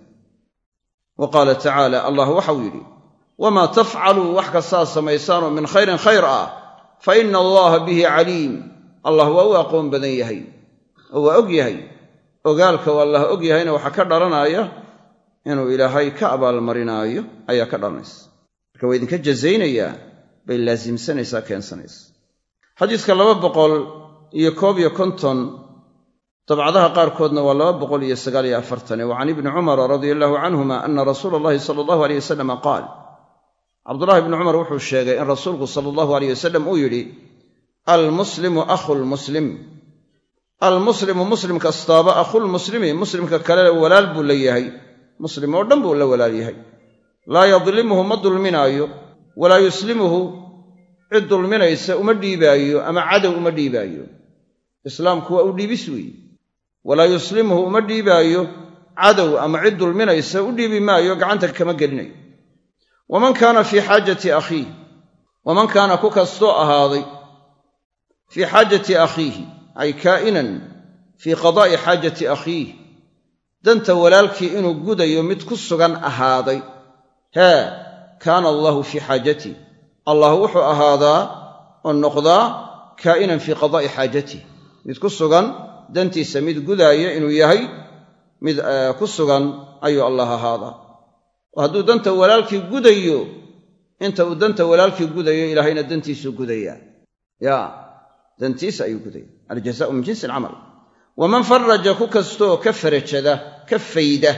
Wa qaala tacaala allah waxau yidhi wamaa tafcaluu wax kastaa samaysaanoo min khayrin khayr ah fa ina allaha bihi caliim. Allah waa u aqoon badan yahay oo waa og yahay ogaalka oo allah og yahayna waxaa ka dhalanaya inuu ilaahay ka abaalmarinaayo ayaa ka dhalanaysa marka waa idinka jazaynayaa bay laasimsanaysaa keensanaysa xadiiska laba boqol iyo koob iyo konton dabcadaha qaarkoodna waa laba boqol iyo sagaal iyo afartan. Wa can ibni cumara radia allahu canhuma ana rasuula allahi sala allahu aleyh wasalama qaal cabdullahi ibni cumar wuxuu sheegay in rasuulku sala allahu aleyh wasalam uu yidhi almuslimu akhu lmuslim almuslimu muslim kastaaba akhulmuslimi muslimka kale walaal buu la yahay. Muslim oo dhan buu la walaal yahay. Laa yadlimuhu ma dulminaayo. Walaa yuslimuhu cid dulminaysa uma dhiibaayo ama cadow uma dhiibaayo. Islaamku waa u dhiibis weeye walaa yuslimuhu uma dhiibaayo. Cadow ama cid dulminaysa u dhiibi maayo gacanta kama gelinayo. Waman kaana fii xaajati akhiih waman kaana ku kastoo ahaaday? Fii xaajati akhiihi ay kaa'inan fii qadaa'i xaajati akhiih. Danta walaalkii inuu gudayo mid ku sugan ahaaday hee kaana allaahu fii xaajatih allah wuxuu ahaadaa oo noqdaa kaa'inan fii qadaa'i xaajatih mid ku sugan dantiisa mid gudaaya inuu yahay mid ku sugan ayuu allah ahaadaa. Oo hadduu danta walaalkii gudayo inta uu danta walaalkii gudayo ilaahayna dantiisuu gudayaa. Ya dantiisa ayuu gudaya aljazaau min jinsi alcamal waman faraja ku kastoo ka farajada ka fayda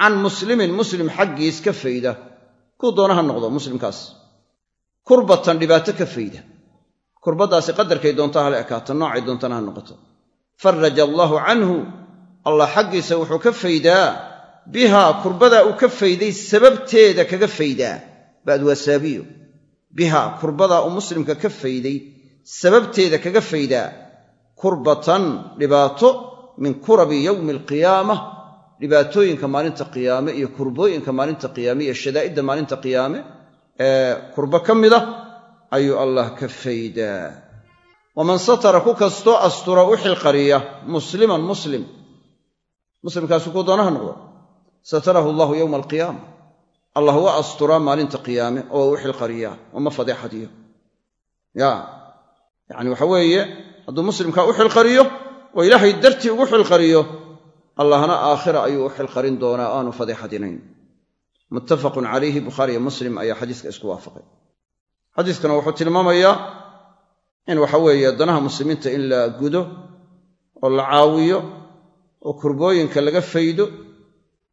can muslimin muslim xaggiis ka fayda kuu doona ha noqdo muslimkaas kurbatan dhibaato ka fayda kurbaddaasi qadarkay doonta hala ekaato noocay doontana ha noqoto faraja allaahu canhu allah xaggiisa wuxuu ka faydaa bihaa kurbadaa uu ka fayday sababteeda kaga faydaa ba'd waa saabiyo kurbadaa uu muslimka ka fayday sababteeda kaga faydaa kurbatan dhibaato min kurabi yowmi alqiyaama dhibaatooyinka maalinta qiyaame iyo kurbooyinka maalinta qiyaame iyo shadaa'idda maalinta qiyaame ee kurbo ka mida ayuu allah ka faydaa waman satara ku kastoo astura u xilqariya musliman muslim. Muslimkaasu kuu doonaha noqdo? Satarahu allahu yowma alqiyaama. Allah waa asturaa maalinta qiyaame oo u xilqariyaa oma fadeexadiyo. Ya yacni waxa weeye hadduu muslimkaa u xilqariyo oo ilaahay dartii ugu xilqariyo allahna aakhira ayuu u xilqarin doonaa aanu fadeexadinayn. Muttafaqun calayhi bukhaariyo muslim ayaa xadiiska isku waafaqay. Xadiiskana wuxuu tilmaamayaa in waxa weeye danaha muslimiinta in la gudo oo la caawiyo oo kurbooyinka laga faydo.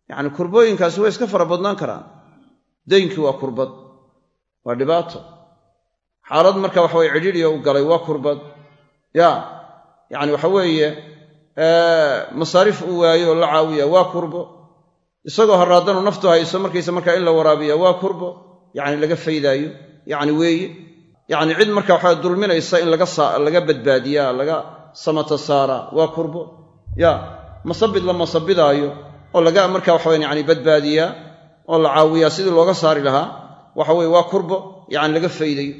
Yacni kurbooyinkaasi way iska fara badnaan karaan. Daynkii waa kurbad waa dhibaato. Xaalad marka waxaweye cidhiidhiya u galay waa kurbad ya yacni waxa weeye masaariif uu waayo oo la caawiya waa kurbo. Isagoo haraaddanu naftu hayso markaysa markaa in la waraabiya waa kurbo. Yacni laga faydaayo yacni weeye. Yacni cid marka waxaa dulminaysa in laga badbaadiyaa laga samata saaraa waa kurbo. Ya masabid la masabidaayo oo laga marka waxawan yani badbaadiyaa oo la caawiyaa sidii looga saari lahaa waxa weye waa kurbo yani laga faydayo.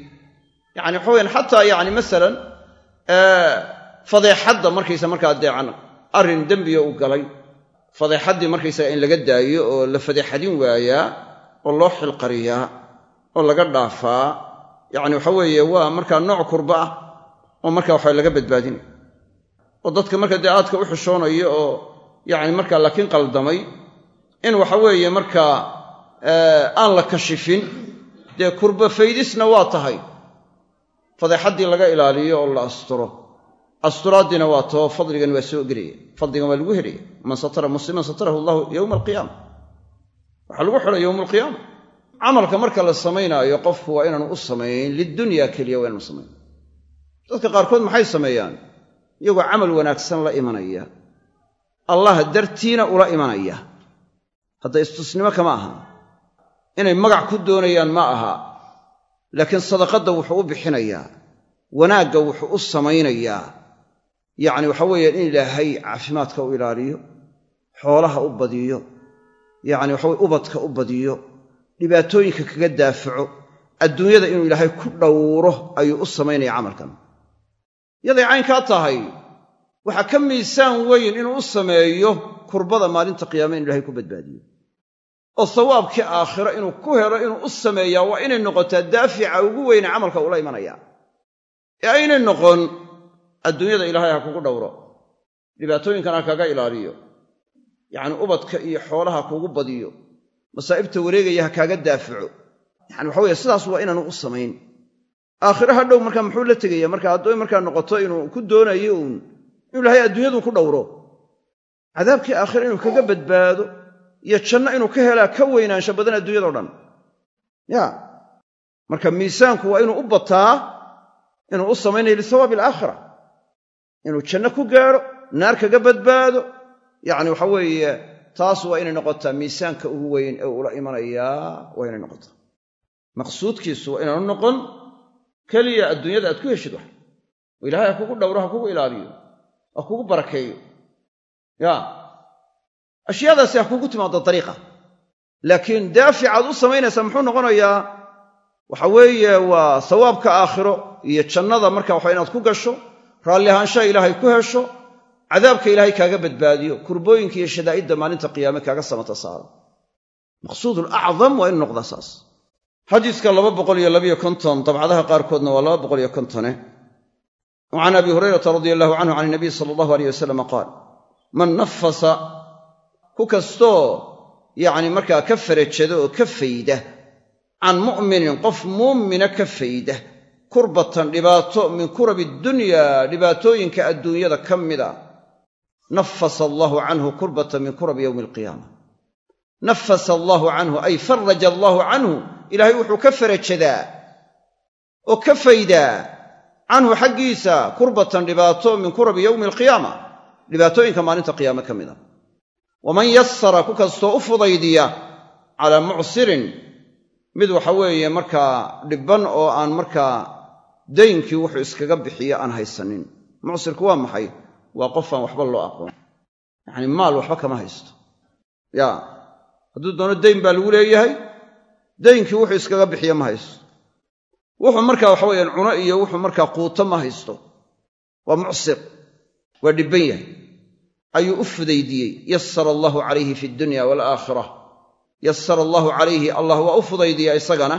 Yani waxa weyaan xataa yani masalan fadeexadda markaysa markaa deecan arrin dembiga u galay. Fadeexaddii markaysaga in laga daayo oo la fadeexadin waayaa oo loo xilqariyaa oo laga dhaafaa. Yacni waxa weeye waa markaa nooc kurba ah oo marka waxa laga badbaadinay oo dadka marka dee aadka u xishoonayo oo yacni markaa laakiin qaldamay in waxa weeye markaa aan la kashifin dee kurba faydisna waa tahay fadeexaddii laga ilaaliyo oo la asturo. Asturaaddiina waa too fadligan waa soo gelaya fadligan waa lagu helaya man satara musliman satarahu allahu yowma alqiyaama waxaa lagu xidhay yowma alqiyaama camalka marka la samaynaayo qofku waa inaanu u samayn. Lidunya keliya waa inaanu samayn. Dadka qaarkood maxay sameeyaan? Iyagoo camal wanaagsan la imanaya. Allah dartiina ula imanaya. Hadda istusnimo kama aha. Inay magac ku doonayaan ma aha laakiin sadaqadda wuxuu u bixinayaa wanaagga wuxuu u samaynayaa. Yacni waxa weeye in ilaahay caafimaadka u ilaaliyo xoolaha u badiyo yacni waxaweye ubadka u badiyo dhibaatooyinka kaga daafaco adduunyada inuu ilaahay ku dhowro ayuu u samaynaya camalkan. Yaday caynkaa tahay waxaa ka miisaan weyn inuu u sameeyo kurbada maalinta qiyaame inu ilahay ku badbaadiyo oo sawaabkii aakhiro inuu ku helo inuu u sameeyaa waa inay noqotaa daafica ugu weyne camalka ula imanaya. Ee aynay noqon adduunyada ilaahay ha kugu dhowro. Dhibaatooyinkan ha kaga ilaaliyo. Yacni ubadka iyo xoolaha kugu badiyo. Masaa'ibta wareegaya ha kaaga daafaco yani waxa weye sidaas waa inaanu u samayn. Aakhiro hadhow markaa muxuu la tegaya? Marka hadday markaa noqoto inuu ku doonayo uun inuu ilahay adduunyadu ku dhowro. Cadaabkii aakhira inuu kaga badbaado iyo janno inuu ka helaa ka weynaansha badan adduunyado dhan. Ya. Marka miisaanku waa inuu u bataa inuu u samaynayo lisawaabi alaakhira inuu janno ku gaadho naar kaga badbaado. Yacni waxa weeye taas waa inay noqotaa miisaanka ugu weyn ee ula imanayaa waa inay noqotaa. Maqsuudkiisu waa inaanu noqon keliya adduunyada aad ku heshid wax. Ilahay ha kugu dhowro ha kugu ilaaliyo ha kugu barakeeyo. Ya ashyaadaasi ha kugu timaado dariiqa. Laakiin daaficaad u samaynaysaa muxuu noqonayaa waxa weeye waa sawaabka aakhiro iyo jannada marka waxa inaad ku gasho raalli ahaanshaha ilaahay ku hesho cadaabka ilaahay kaaga badbaadiyo kurbooyinka iyo shadaa'idda maalinta qiyaame kaaga samata saaro. Maqsuud alacdam waa inu noqdaa saas. Xadiiska dabcadaha qaarkoodna waa wa can abi hurayrata radia allahu canhu can inabiy sala allahu aleyh wasalam qaal man nafasa ku kastoo yacni markaa ka farajada oo ka fayda. Can mu'minin qof muumina ka fayda. Kurbatan dhibaato min kurabi dunya dhibaatooyinka adduunyada ka mida. Nafasa allaahu canhu kurbatan min kurabi yowmi alqiyaama nafasa allaahu canhu ay faraja allaahu canhu ilaahay wuxuu ka farajadaa oo ka faydaa canhu xaggiisa kurbatan dhibaato min kurabi yowmi alqiyaama dhibaatooyinka maalinta qiyaame ka mida waman yasara ku kastoo u fudaydiya calaa mucsirin mid waxa weeye markaa dhibban oo aan markaa daynkii wuxuu iskaga bixiyo aan haysanin. Mucsirku waa maxay? Waa qofaan waxba loo aqoon. Yacni maal waxba kama haysto. Ya hadduu doono dayn baa lagu leeyahay daynkii wuxuu iskaga bixiyo ma haysto. Wuxuu markaa waxa weyaan cuno iyo wuxuu markaa quuto ma haysto. Waa mucsir waa dhibban yahay ayuu u fudaydiyey. Yasara allaahu calayhi fi dunya waalaakhira yasara allaahu calayhi allah waa u fudaydiyaa isagana.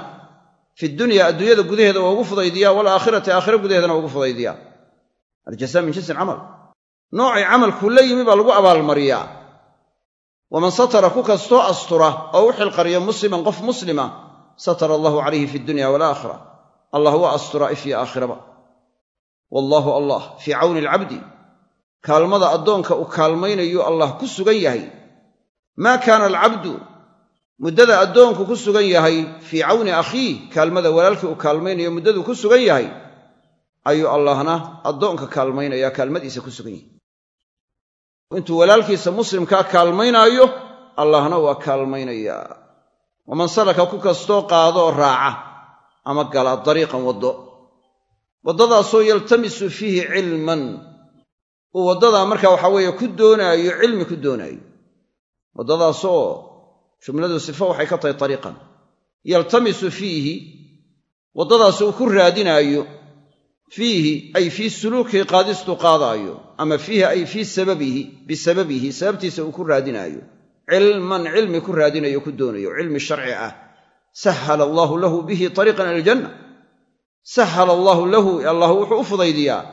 Fi dunya adduunyada gudaheeda waa ugu fudaydiyaa waalaakhirati aakhira gudaheedana waa ugu fudaydiyaa aljazaa min jinsi alcamal noocay camalkuu la yimi baa lagu abaalmariyaa. Waman satara ku kastoo astura oo u xilqariyo musliman qof muslima satara allahu calayhi fi dunya waalaakhira allah waa asturaa ifyo aakhiraba. Wallaahu allah fii cawni alcabdi kaalmada addoonka uu kaalmaynayu allah ku sugan yahay. Maa kaana alcabdu muddada addoonku ku sugan yahay fii cawni akhiih kaalmada walaalkii uu kaalmaynayo muddaduu ku sugan yahay ayuu allahna addoonka kaalmaynaya kaalmadiisa ku sugan yahay. Intuu walaalkiisa muslimkaa kaalmaynaayo allahna waa kaalmaynayaa waman salaka ku kastoo qaadoo raaca ama gala dariiqan waddo. Waddadaasoo yaltamisu fiihi cilman waddadaa markaa waxaa weeye ku doonaayo cilmi ku doonaayo. Waddadaasoo jumladu sifo waxay ka tahay ariiqan yaltamisu fiihi waddadaas uu ku raadinaayo fiihi ay fii suluukihi qaadistuu qaadaayo ama fiihi ay fii sababihi bisababihi sababtiisa uu ku raadinaayo. Cilman cilmi ku raadinayo ku doonayo. Cilmi sharci ah. Sahala allaahu lahu bihi ariiqan ila aljanna. Sahala allaahu lahu allah wuxuu u fudaydiyaa.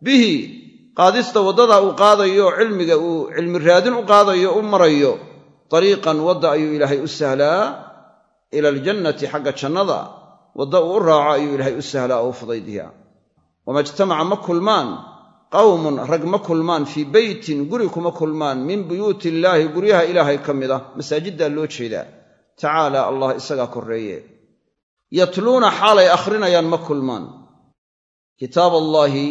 Bihi qaadista waddadaa uu qaadayo cilmiga uu cilmi raadin u qaadayo u marayo ariiqan wadda ayuu ilaahay u sahlaa ila aljannati xagga jannada wadda uu u raaco ayuu ilaahay u sahlaa oo u fudaydiyaa. Wama ijtamaca ma kulmaan? Qawmun rag ma kulmaan? Fii beytin guri kuma kulmaan? Min buyuuti illaahi guryaha ilaahay ka mid ah masaajiddaa loo jeedaa. Tacaala allah isagaa korreeye. Yatluuna xaalay akhrinayaan ma kulmaan. Kitaab allaahi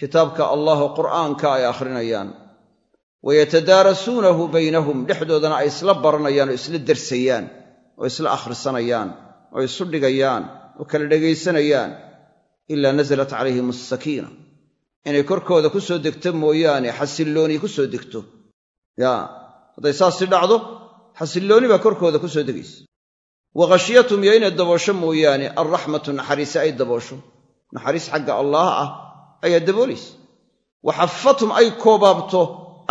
kitaabka allaho qur'aanka ay akhrinayaan. Wayatadaarasuunahu baynahum dhexdoodana ay isla baranayaan oo isla dersayaan oo isla akhrisanayaan oo isu dhigayaan oo kala dhegaysanayaan ilaa nasalat calayhim asakiina inay korkooda ku soo degto mooyaane xasillooni ku soo degto. Yaa hadday saasi dhacdo xasillooni baa korkooda ku soo degaysa. Wa khashiyatum iyo inay daboosho mooyaane alraxmatu naxariise ay daboosho. Naxariis xagga allaah ah ayaa daboolaysa wa xafatum ay koobaabto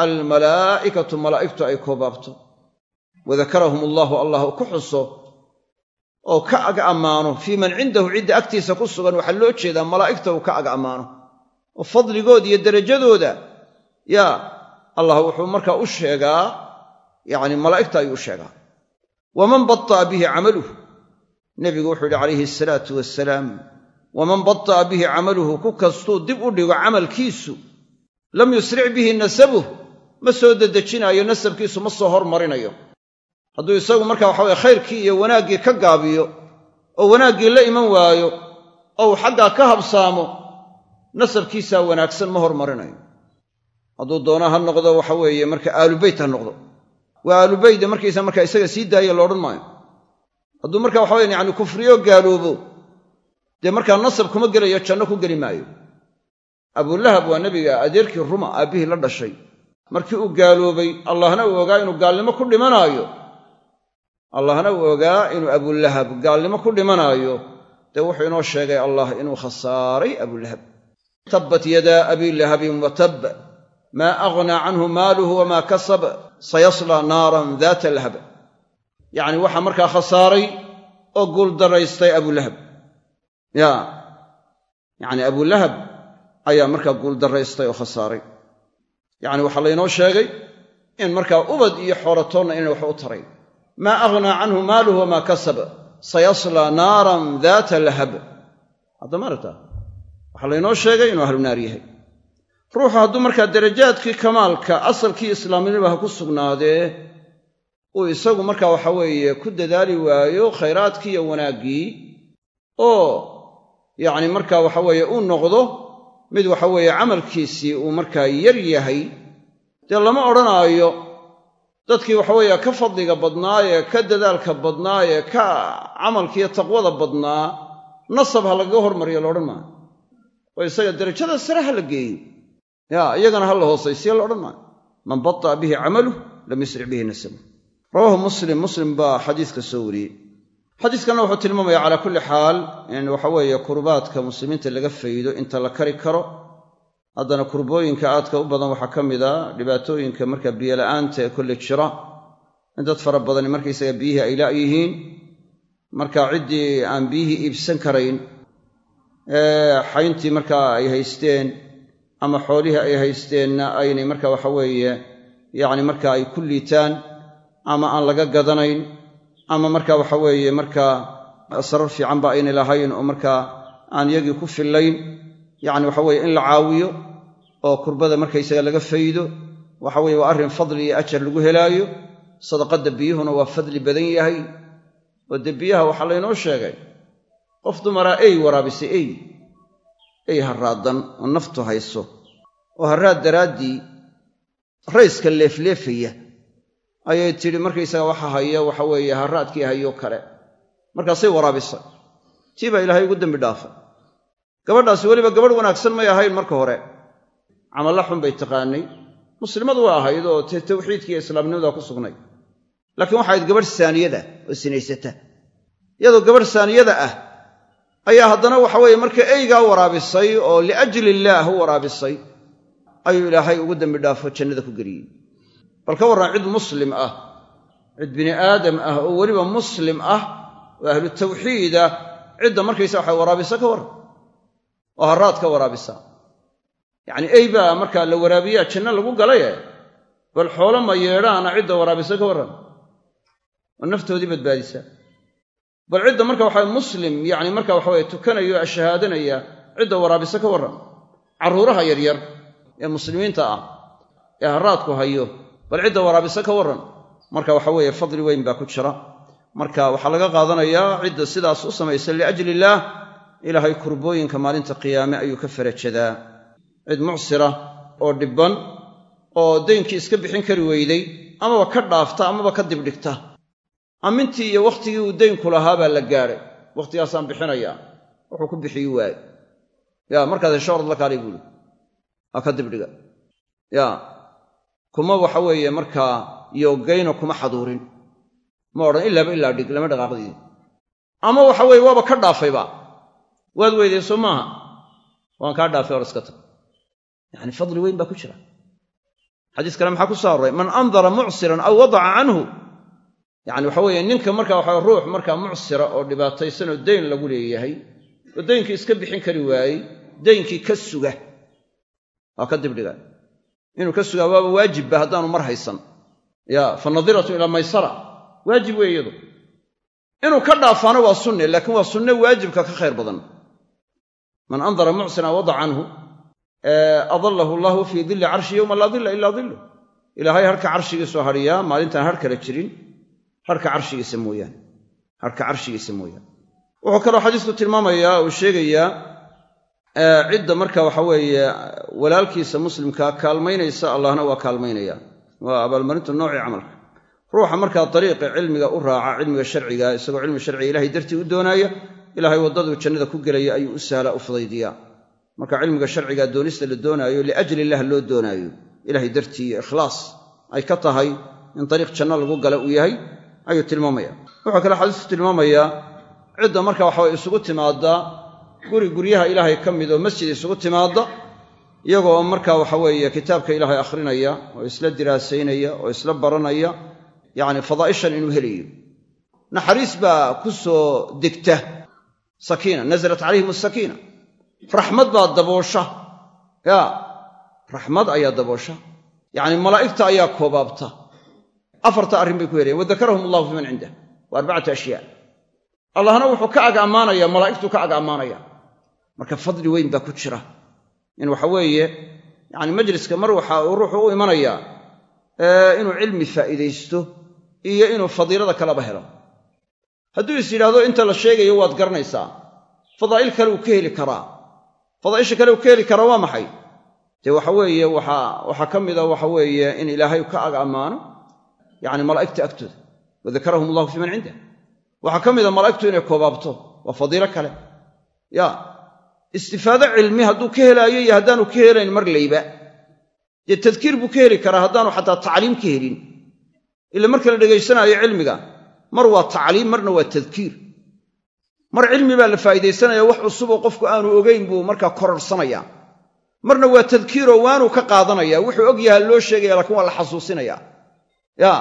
almalaa'ikatu malaa'igtu ay koobaabto wadakarahum allaahu allah ku xuso oo ka ag ammaano. Fii man cindahu cidda agtiisa ku sugan waxaa loo jeedaa malaa'igta uu ka ag ammaano. Oo fadligooda iyo derajadooda yaa allah wuxuu markaa u sheegaa yacni malaa'igta ayuu u sheegaa. Waman bata'a bihi camaluhu nebigu wuxuu yidhi calayhi asalaatu wasalaam waman bata'a bihi camaluhu ku kastuu dib u dhigo camalkiisu lam yusric bihi nasabuh ma soo dedejinaayo nasabkiisu ma soo hormarinayo hadduu isagu marka waxa weye khayrkii iyo wanaaggii ka gaabiyo oo wanaaggii la iman waayo oo xaggaa ka habsaamo nasabkiisaa wanaagsan ma hormarinayo hadduu doono ha noqdo waxa weeye marka aalubeyt ha noqdo waa aalubeyde markaysa marka isaga sii daaya loodhan maayo hadduu marka waxa weye yani kufriyo gaaloobo dee markaa nasab kuma gelayo janno ku geli maayo. Abulahab waa nebiga adeerkii ruma aabbihii la dhashay. Markii uu gaaloobay allahna uu ogaa inuu gaalnimo ku dhimanaayo. Allahna uu ogaa inuu abulahab gaalnimo ku dhimanaayo. Dee wuxuu inoo sheegay allah inuu khasaaray abulahab tabbat yadaa abii lahabin wa tab maa aghnaa canhu maaluhu wamaa kasab sayaslaa naaran daata lahab yacni waxaa markaa khasaaray oo guuldaraystay abulahab ya yacni abulahab ayaa markaa guuldaraystay oo khasaaray. Yacni waxaa laynoo sheegay in markaa ubad iyo xoolatoonna inay wax u tarayn. Maa aghnaa canhu maaluhu wamaa kasab sayaslaa naaran daata lahab. Haddamaarta waxaa laynoo sheegay inuu ahlu naar yahay. Ruuxu hadduu markaa darajaadkii kamaalka asalkii islaamnima ha ku sugnaadee uu isagu markaa waxa weeye ku dadaali waayo khayraadkii iyo wanaaggii oo yacni markaa waxa weeye uu noqdo mid waxa weeye camalkiisii uu markaa yar yahay dee lama odhanaayo dadkii waxaweeye ka fadliga badnaa ee ka dadaalka badnaa ee ka camalkiiyo taqwada badnaa nasab ha lagaga hormariyo laodhan maayo. Oo isaga darajada sare ha la geeyo yaa iyagana ha la hoosaysiyo la odhan maayo. Man bata'a bihi camaluh lam yusric bihi nasabu rawaahu muslim. Muslim baa xadiiska soo wariyey xadiiskanna wuxuu tilmaamaya calaa kulli xaal in waxaweeye kurbaadka muslimiinta laga faydo inta la kari karo. Haddana kurbooyinka aadka u badan waxaa ka mid a dhibaatooyinka marka biyola'aanta ee kolle jira in dad fara badani markaysaga biyihii ay la'yihiin marka ciddii aan biyihii iibsan karayn xayntii markaa ay haysteen ama xoolihii ay haysteenna aynay marka waxa weeye yacni marka ay ku liitaan ama aan laga gadanayn ama marka waxa weeye markaa sarar fiicanba aynay lahayn oo markaa aan yagii ku fillayn yacni waxa weye in la caawiyo oo kurbada markaysaga laga faydo waxa weye waa arrin fadli iyo ajar lagu helaayo. Sadaqadda biyuhuna waa fadli badan yahay. Oo dee biyaha waxaa laynoo sheegay qof dumaraa ey waraabisay ey ey harraadan oo naftu hayso. Oo harraad daraaddii rayska leefleefaya ayay tidhi markaysaga waxa haya waxa weeye harraadkii hayo kale. Markaasay waraabisay. Tii baa ilaahay ugu dembi dhaafay. Gabadhaasi weliba gabadh wanaagsan may ahayn marka hore. Camalla xun bay taqaanay. Muslimad waa ahayd oo te tawxiidka iyo islaamnimada ku sugnay. Laakiin waxa ahayd gabadh saaniyada oo sinaysata iyadoo gabadh saaniyada ah ayaa haddana waxa weeye marka eygaa waraabisay oo liajli illaah u waraabisay ayuu ilaahay ugu dembi dhaafo jannada ku geliyey bal ka warran cid muslim ah cid bini aadam ah oo weliba muslim ah oo ahlu tawxiida cidda markaysa waxa waraabisa ka warran. Oo harraad ka waraabisa yacnii ey baa markaa la waraabiyaa janno lagu galaye bal xoolo ma yeedhaana cidda waraabisa ka warran. Oo naftoodii badbaadisa bal cidda marka waxa muslim yacni marka waxaweye tukanaya o ashahaadanaya cidda waraabisa ka warran. Carruuraha yaryar ee muslimiinta ah ee harraadku hayo bal cidda waraabisa ka warran. Marka waxa weeye fadli weyn baa ku jira. Marka waxaa laga qaadanayaa cidda sidaas u samaysa liajli illaah ilaahay kurbooyinka maalinta qiyaame ayuu ka farajadaa cid mucsira oo dhibban oo daynkii iska bixin kari weyday amaba ka dhaafta amaba ka dibdhigta. Ammintii iyo wakhtigii uu daynku lahaa baa la gaadhay wakhtigaasaan bixinayaa wuxuu ku bixiyi waaye yaa markaad hesho orad la kaalay buuli waa ka dibdhiga. Yaa kuma waxa weeye markaa yoogayno kuma xaduurin. Ma odhan ilaaba ilaa dhig lama dhaqaaqdii. Ama waxa weeye waaba ka dhaafayba waad weyday soo maaha. Waan kaa dhaafay or iska tag. Yacani fadli weyn baa ku jira. Xadiis kale maxaa ku soo arooray? Man andara mucsiran aw wadaca canhu. Yacani waxa weeye ninka marka waxa ruux markaa mucsira oo dhibaataysanoo dayn lagu leeyahay oo daynkii iska bixin kari waayey daynkii ka suga waa ka dibdhiga inuu ka sugaa waaba waajibba haddaanu mar haysan ya fa nadiratun ilaa maysara. Waajib weeye iyadu. Inuu ka dhaafaana waa sunne laakiin waa sunne waajibka ka khayr badan. Man andara mucsiran wadaca canhu adallahu allahu fii dilli carshi yowma laa dilla ilaa dillu ilaahay harka carshigiisu hadhiyaa maalintaan har kala jirin harka carshigiisa mooyaane harka carshigiisa mooyaane wuxuu kaloo xadiisku tilmaamayaa uu sheegayaa cidda marka waxa weeye walaalkiisa muslimkaa kaalmaynaysa allahna waa kaalmaynaya. Waa abaalmarintu noocii camalka. Ruuxa markaa dariiqa cilmiga u raaca cilmiga sharciga isagoo cilmi sharciga ilahay dartii u doonaaya ilaahay waddaduu jannada ku gelaya ayuu u sahlaa u fudaydiyaa marka cilmiga sharciga doonista la doonaayo liajli illah loo doonaayo. Ilahay dartii ikhlaas ay ka tahay in dariiq janno lagu gala uu yahay ayuu tilmaamaya. Wuxuu kale xadiisku tilmaamayaa cidda marka waxaway isugu timaadda guri guryaha ilaahay ka mid oo masjid isugu timaadda iyagoo marka waxa weeye kitaabka ilaahay akhrinaya oo isla diraasaynaya oo isla baranaya yacni fadaa'ishan inuu helayo. Naxariis baa ku soo degta sakiina nasalat calayhim asakiina raxmad baa daboosha. Yaa raxmad ayaa daboosha. Yacni malaa'igta ayaa koobaabta afarta arrin bay ku helayan wadakarahum allahu fiman cindah. Wa arbacatu ashyaa. Allahna wuxuu ka ag ammaanaya malaa'igtuu ka ag ammaanaya marka fadli weyn baa ku jira. In waxa weeye yacni majliska mar waxa uu ruuxu u imanayaa inuu cilmi faa'iidaysto iyo inuu fadiilada kalaba helo. Hadduu is yidhaahdo inta la sheegayo waad garanaysaa. Fadaa'il kale uu ka heli karaa. Fadaa'isha kale uu ka heli karaa waa maxay? Dee waxa weeye waxaa ka mida waxa weeye in ilaahay ka ag ammaano yacni malaa'igta agtooda. Wadakarahum allahu fii man cindah waxaa ka mida malaa'igtu inay koobaabto waa fadiilo kale. Ya istifaado cilmi hadduu ka helaayo iyo haddaanu ka helayn mar layba dee tadkiir buu ka heli karaa haddaanu xataa tacliim ka helin. Ila marka la dhegaysanaayo cilmiga mar waa tacliim marna waa tadkiir. Mar cilmi baa la faa'iidaysanaya wax cusuboo qofku aanu ogayn buu markaa kororhsanaya marna waa tadkiiroo waanuu ka qaadanaya wuxuu og yaha loo sheegaya laakiin waa la xasuusinaya. Ya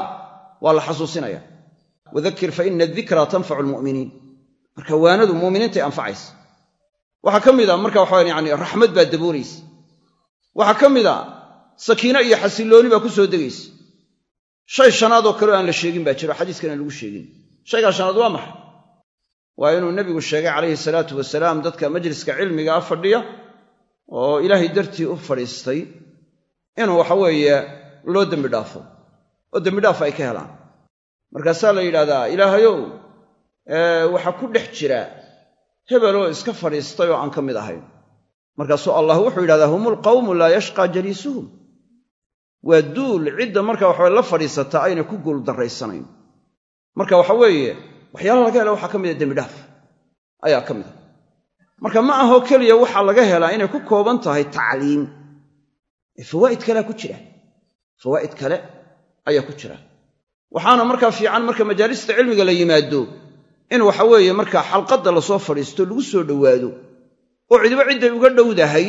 waa la xasuusinaya. Wadakir fa ina adikra tanfacu almu'miniin marka waanadu muuminiintay anfacaysa waxaa ka mid a marka waxaa yani raxmad baa daboolaysa waxaa ka mid a sakiino iyo xasillooni baa ku soo degaysa. Shay shanaadoo kaleo aan la sheegin baa jiro xadiiskan aan lagu sheegin. Shaygaa shanaad waa maxay? Waa inuu nebigu sheegay calayhi salaatu wasalaam dadka majliska cilmigaa fadhiya oo ilaahay dartii u fadhiistay inuu waxa weeye loo dembi dhaafo oo dembidhaaf ay ka helaan. Markaasaa la yidhahdaa ilaahayow waxaa ku dhex jira hebeloo iska fadhiistay oo aan ka mid ahayn. Markaasuu allah wuxuu yidhahdaa hum ulqawmu laa yashqaa jaliisuhum waa duul cidda marka waxawe la fadhiisataa ayna ku guuldarraysanayn. Marka waxa weeye waxyaalaha laga hela waxaa ka mida dembidhaaf ayaa ka mida marka ma ahoo keliya waxaa laga helaa inay ku kooban tahay tacliim. Ee fawaa'id kalea ku jira. Fawaa'id kale ayaa ku jira. Waxaana markaa fiican marka majaalista cilmiga la yimaado in waxa weeye markaa xalqadda la soo fadhiisto lagu soo dhowaado oo cidiba cidday uga dhowdahay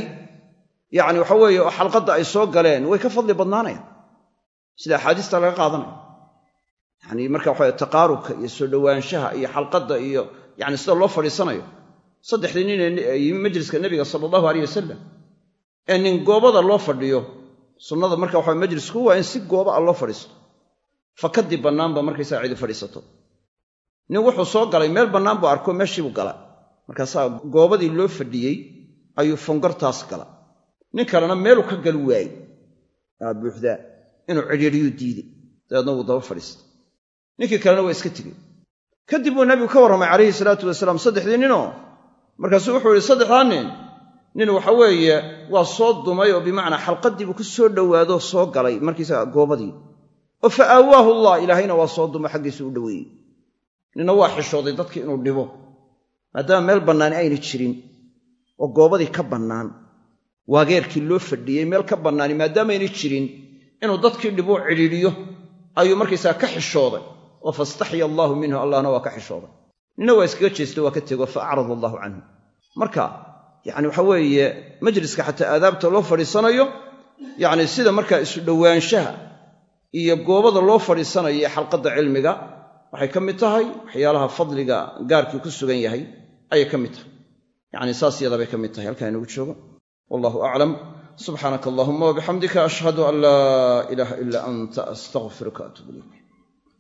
yacni waxa weeye oo xalqadda ay soo galeen way ka fadli badnaanayaan. Sida axaadiista laga qaadanaya yacni marka waxaweye taqaarubka iyo soo dhowaanshaha iyo xalqadda iyo yacni sida loo fadhiisanayo. Saddexdii ninee yimi majliska nebiga sala allahu aleyh wasalam ee nin goobada loo fadhiyo sunnada marka waxa majlisku waa in si gooba a loo fadhiisto. Fakadib bannaanba markaysaga cidi fadhiisato nin wuxuu soo galay meel bannaan buu arko meeshiibuu gala markaasaa goobadii loo fadhiyey ayuu fongartaas gala nin kalena meeluu ka gal waayey. Aa buuxdaa inuu cidhiidhiyuu diiday dabeedna wuu daba fadhiistay. Ninkii kalena waa iska tegey. Kadib buu nebigu ka warramay calayhi salaatu wasalaam saddexdii ninoo markaasuu wuxuu yihi saddexdaa nin. Nin waxa weeye waa soo dumay oo bimacnaa xalqadiibuu ku soo dhowaadoo soo galay markiisaga goobadii. Oo fa aawaahu allah ilaahayna waa soo dumay xaggiisu u dhoweeyey ninna waa xishooday dadkii inuu dhibo maadaama meel bannaani ayna jirin oo goobadii ka bannaan. Waageerkii loo fadhiyey meel ka bannaani maadaamaayna jirin inuu dadkii dhiboo cidhiidhiyo ayuu markaysaga ka xishooday. Oo fastaxya allaahu minhu allahna waa ka xishooday. Ninna waa iskaga jeesto waa ka tego fa acrada allaahu canhu. Marka yacni waxa weeye majliska xataa aadaabta loo fadhiisanayo yacni sida markaa isu dhowaanshaha iyo goobada loo fadhiisanayo xalqadda cilmiga waxay ka mid tahay waxyaalaha fadliga gaarkii ku sugan yahay ayay ka mid tahay. Yacni saas yadabay ka mid tahay halkaa inagu joogo. Wallahu aclam subxaanaka allahuma wabixamdika ashhadu an laa ilaaha ilaa anta astaqfiruka atuub ilayk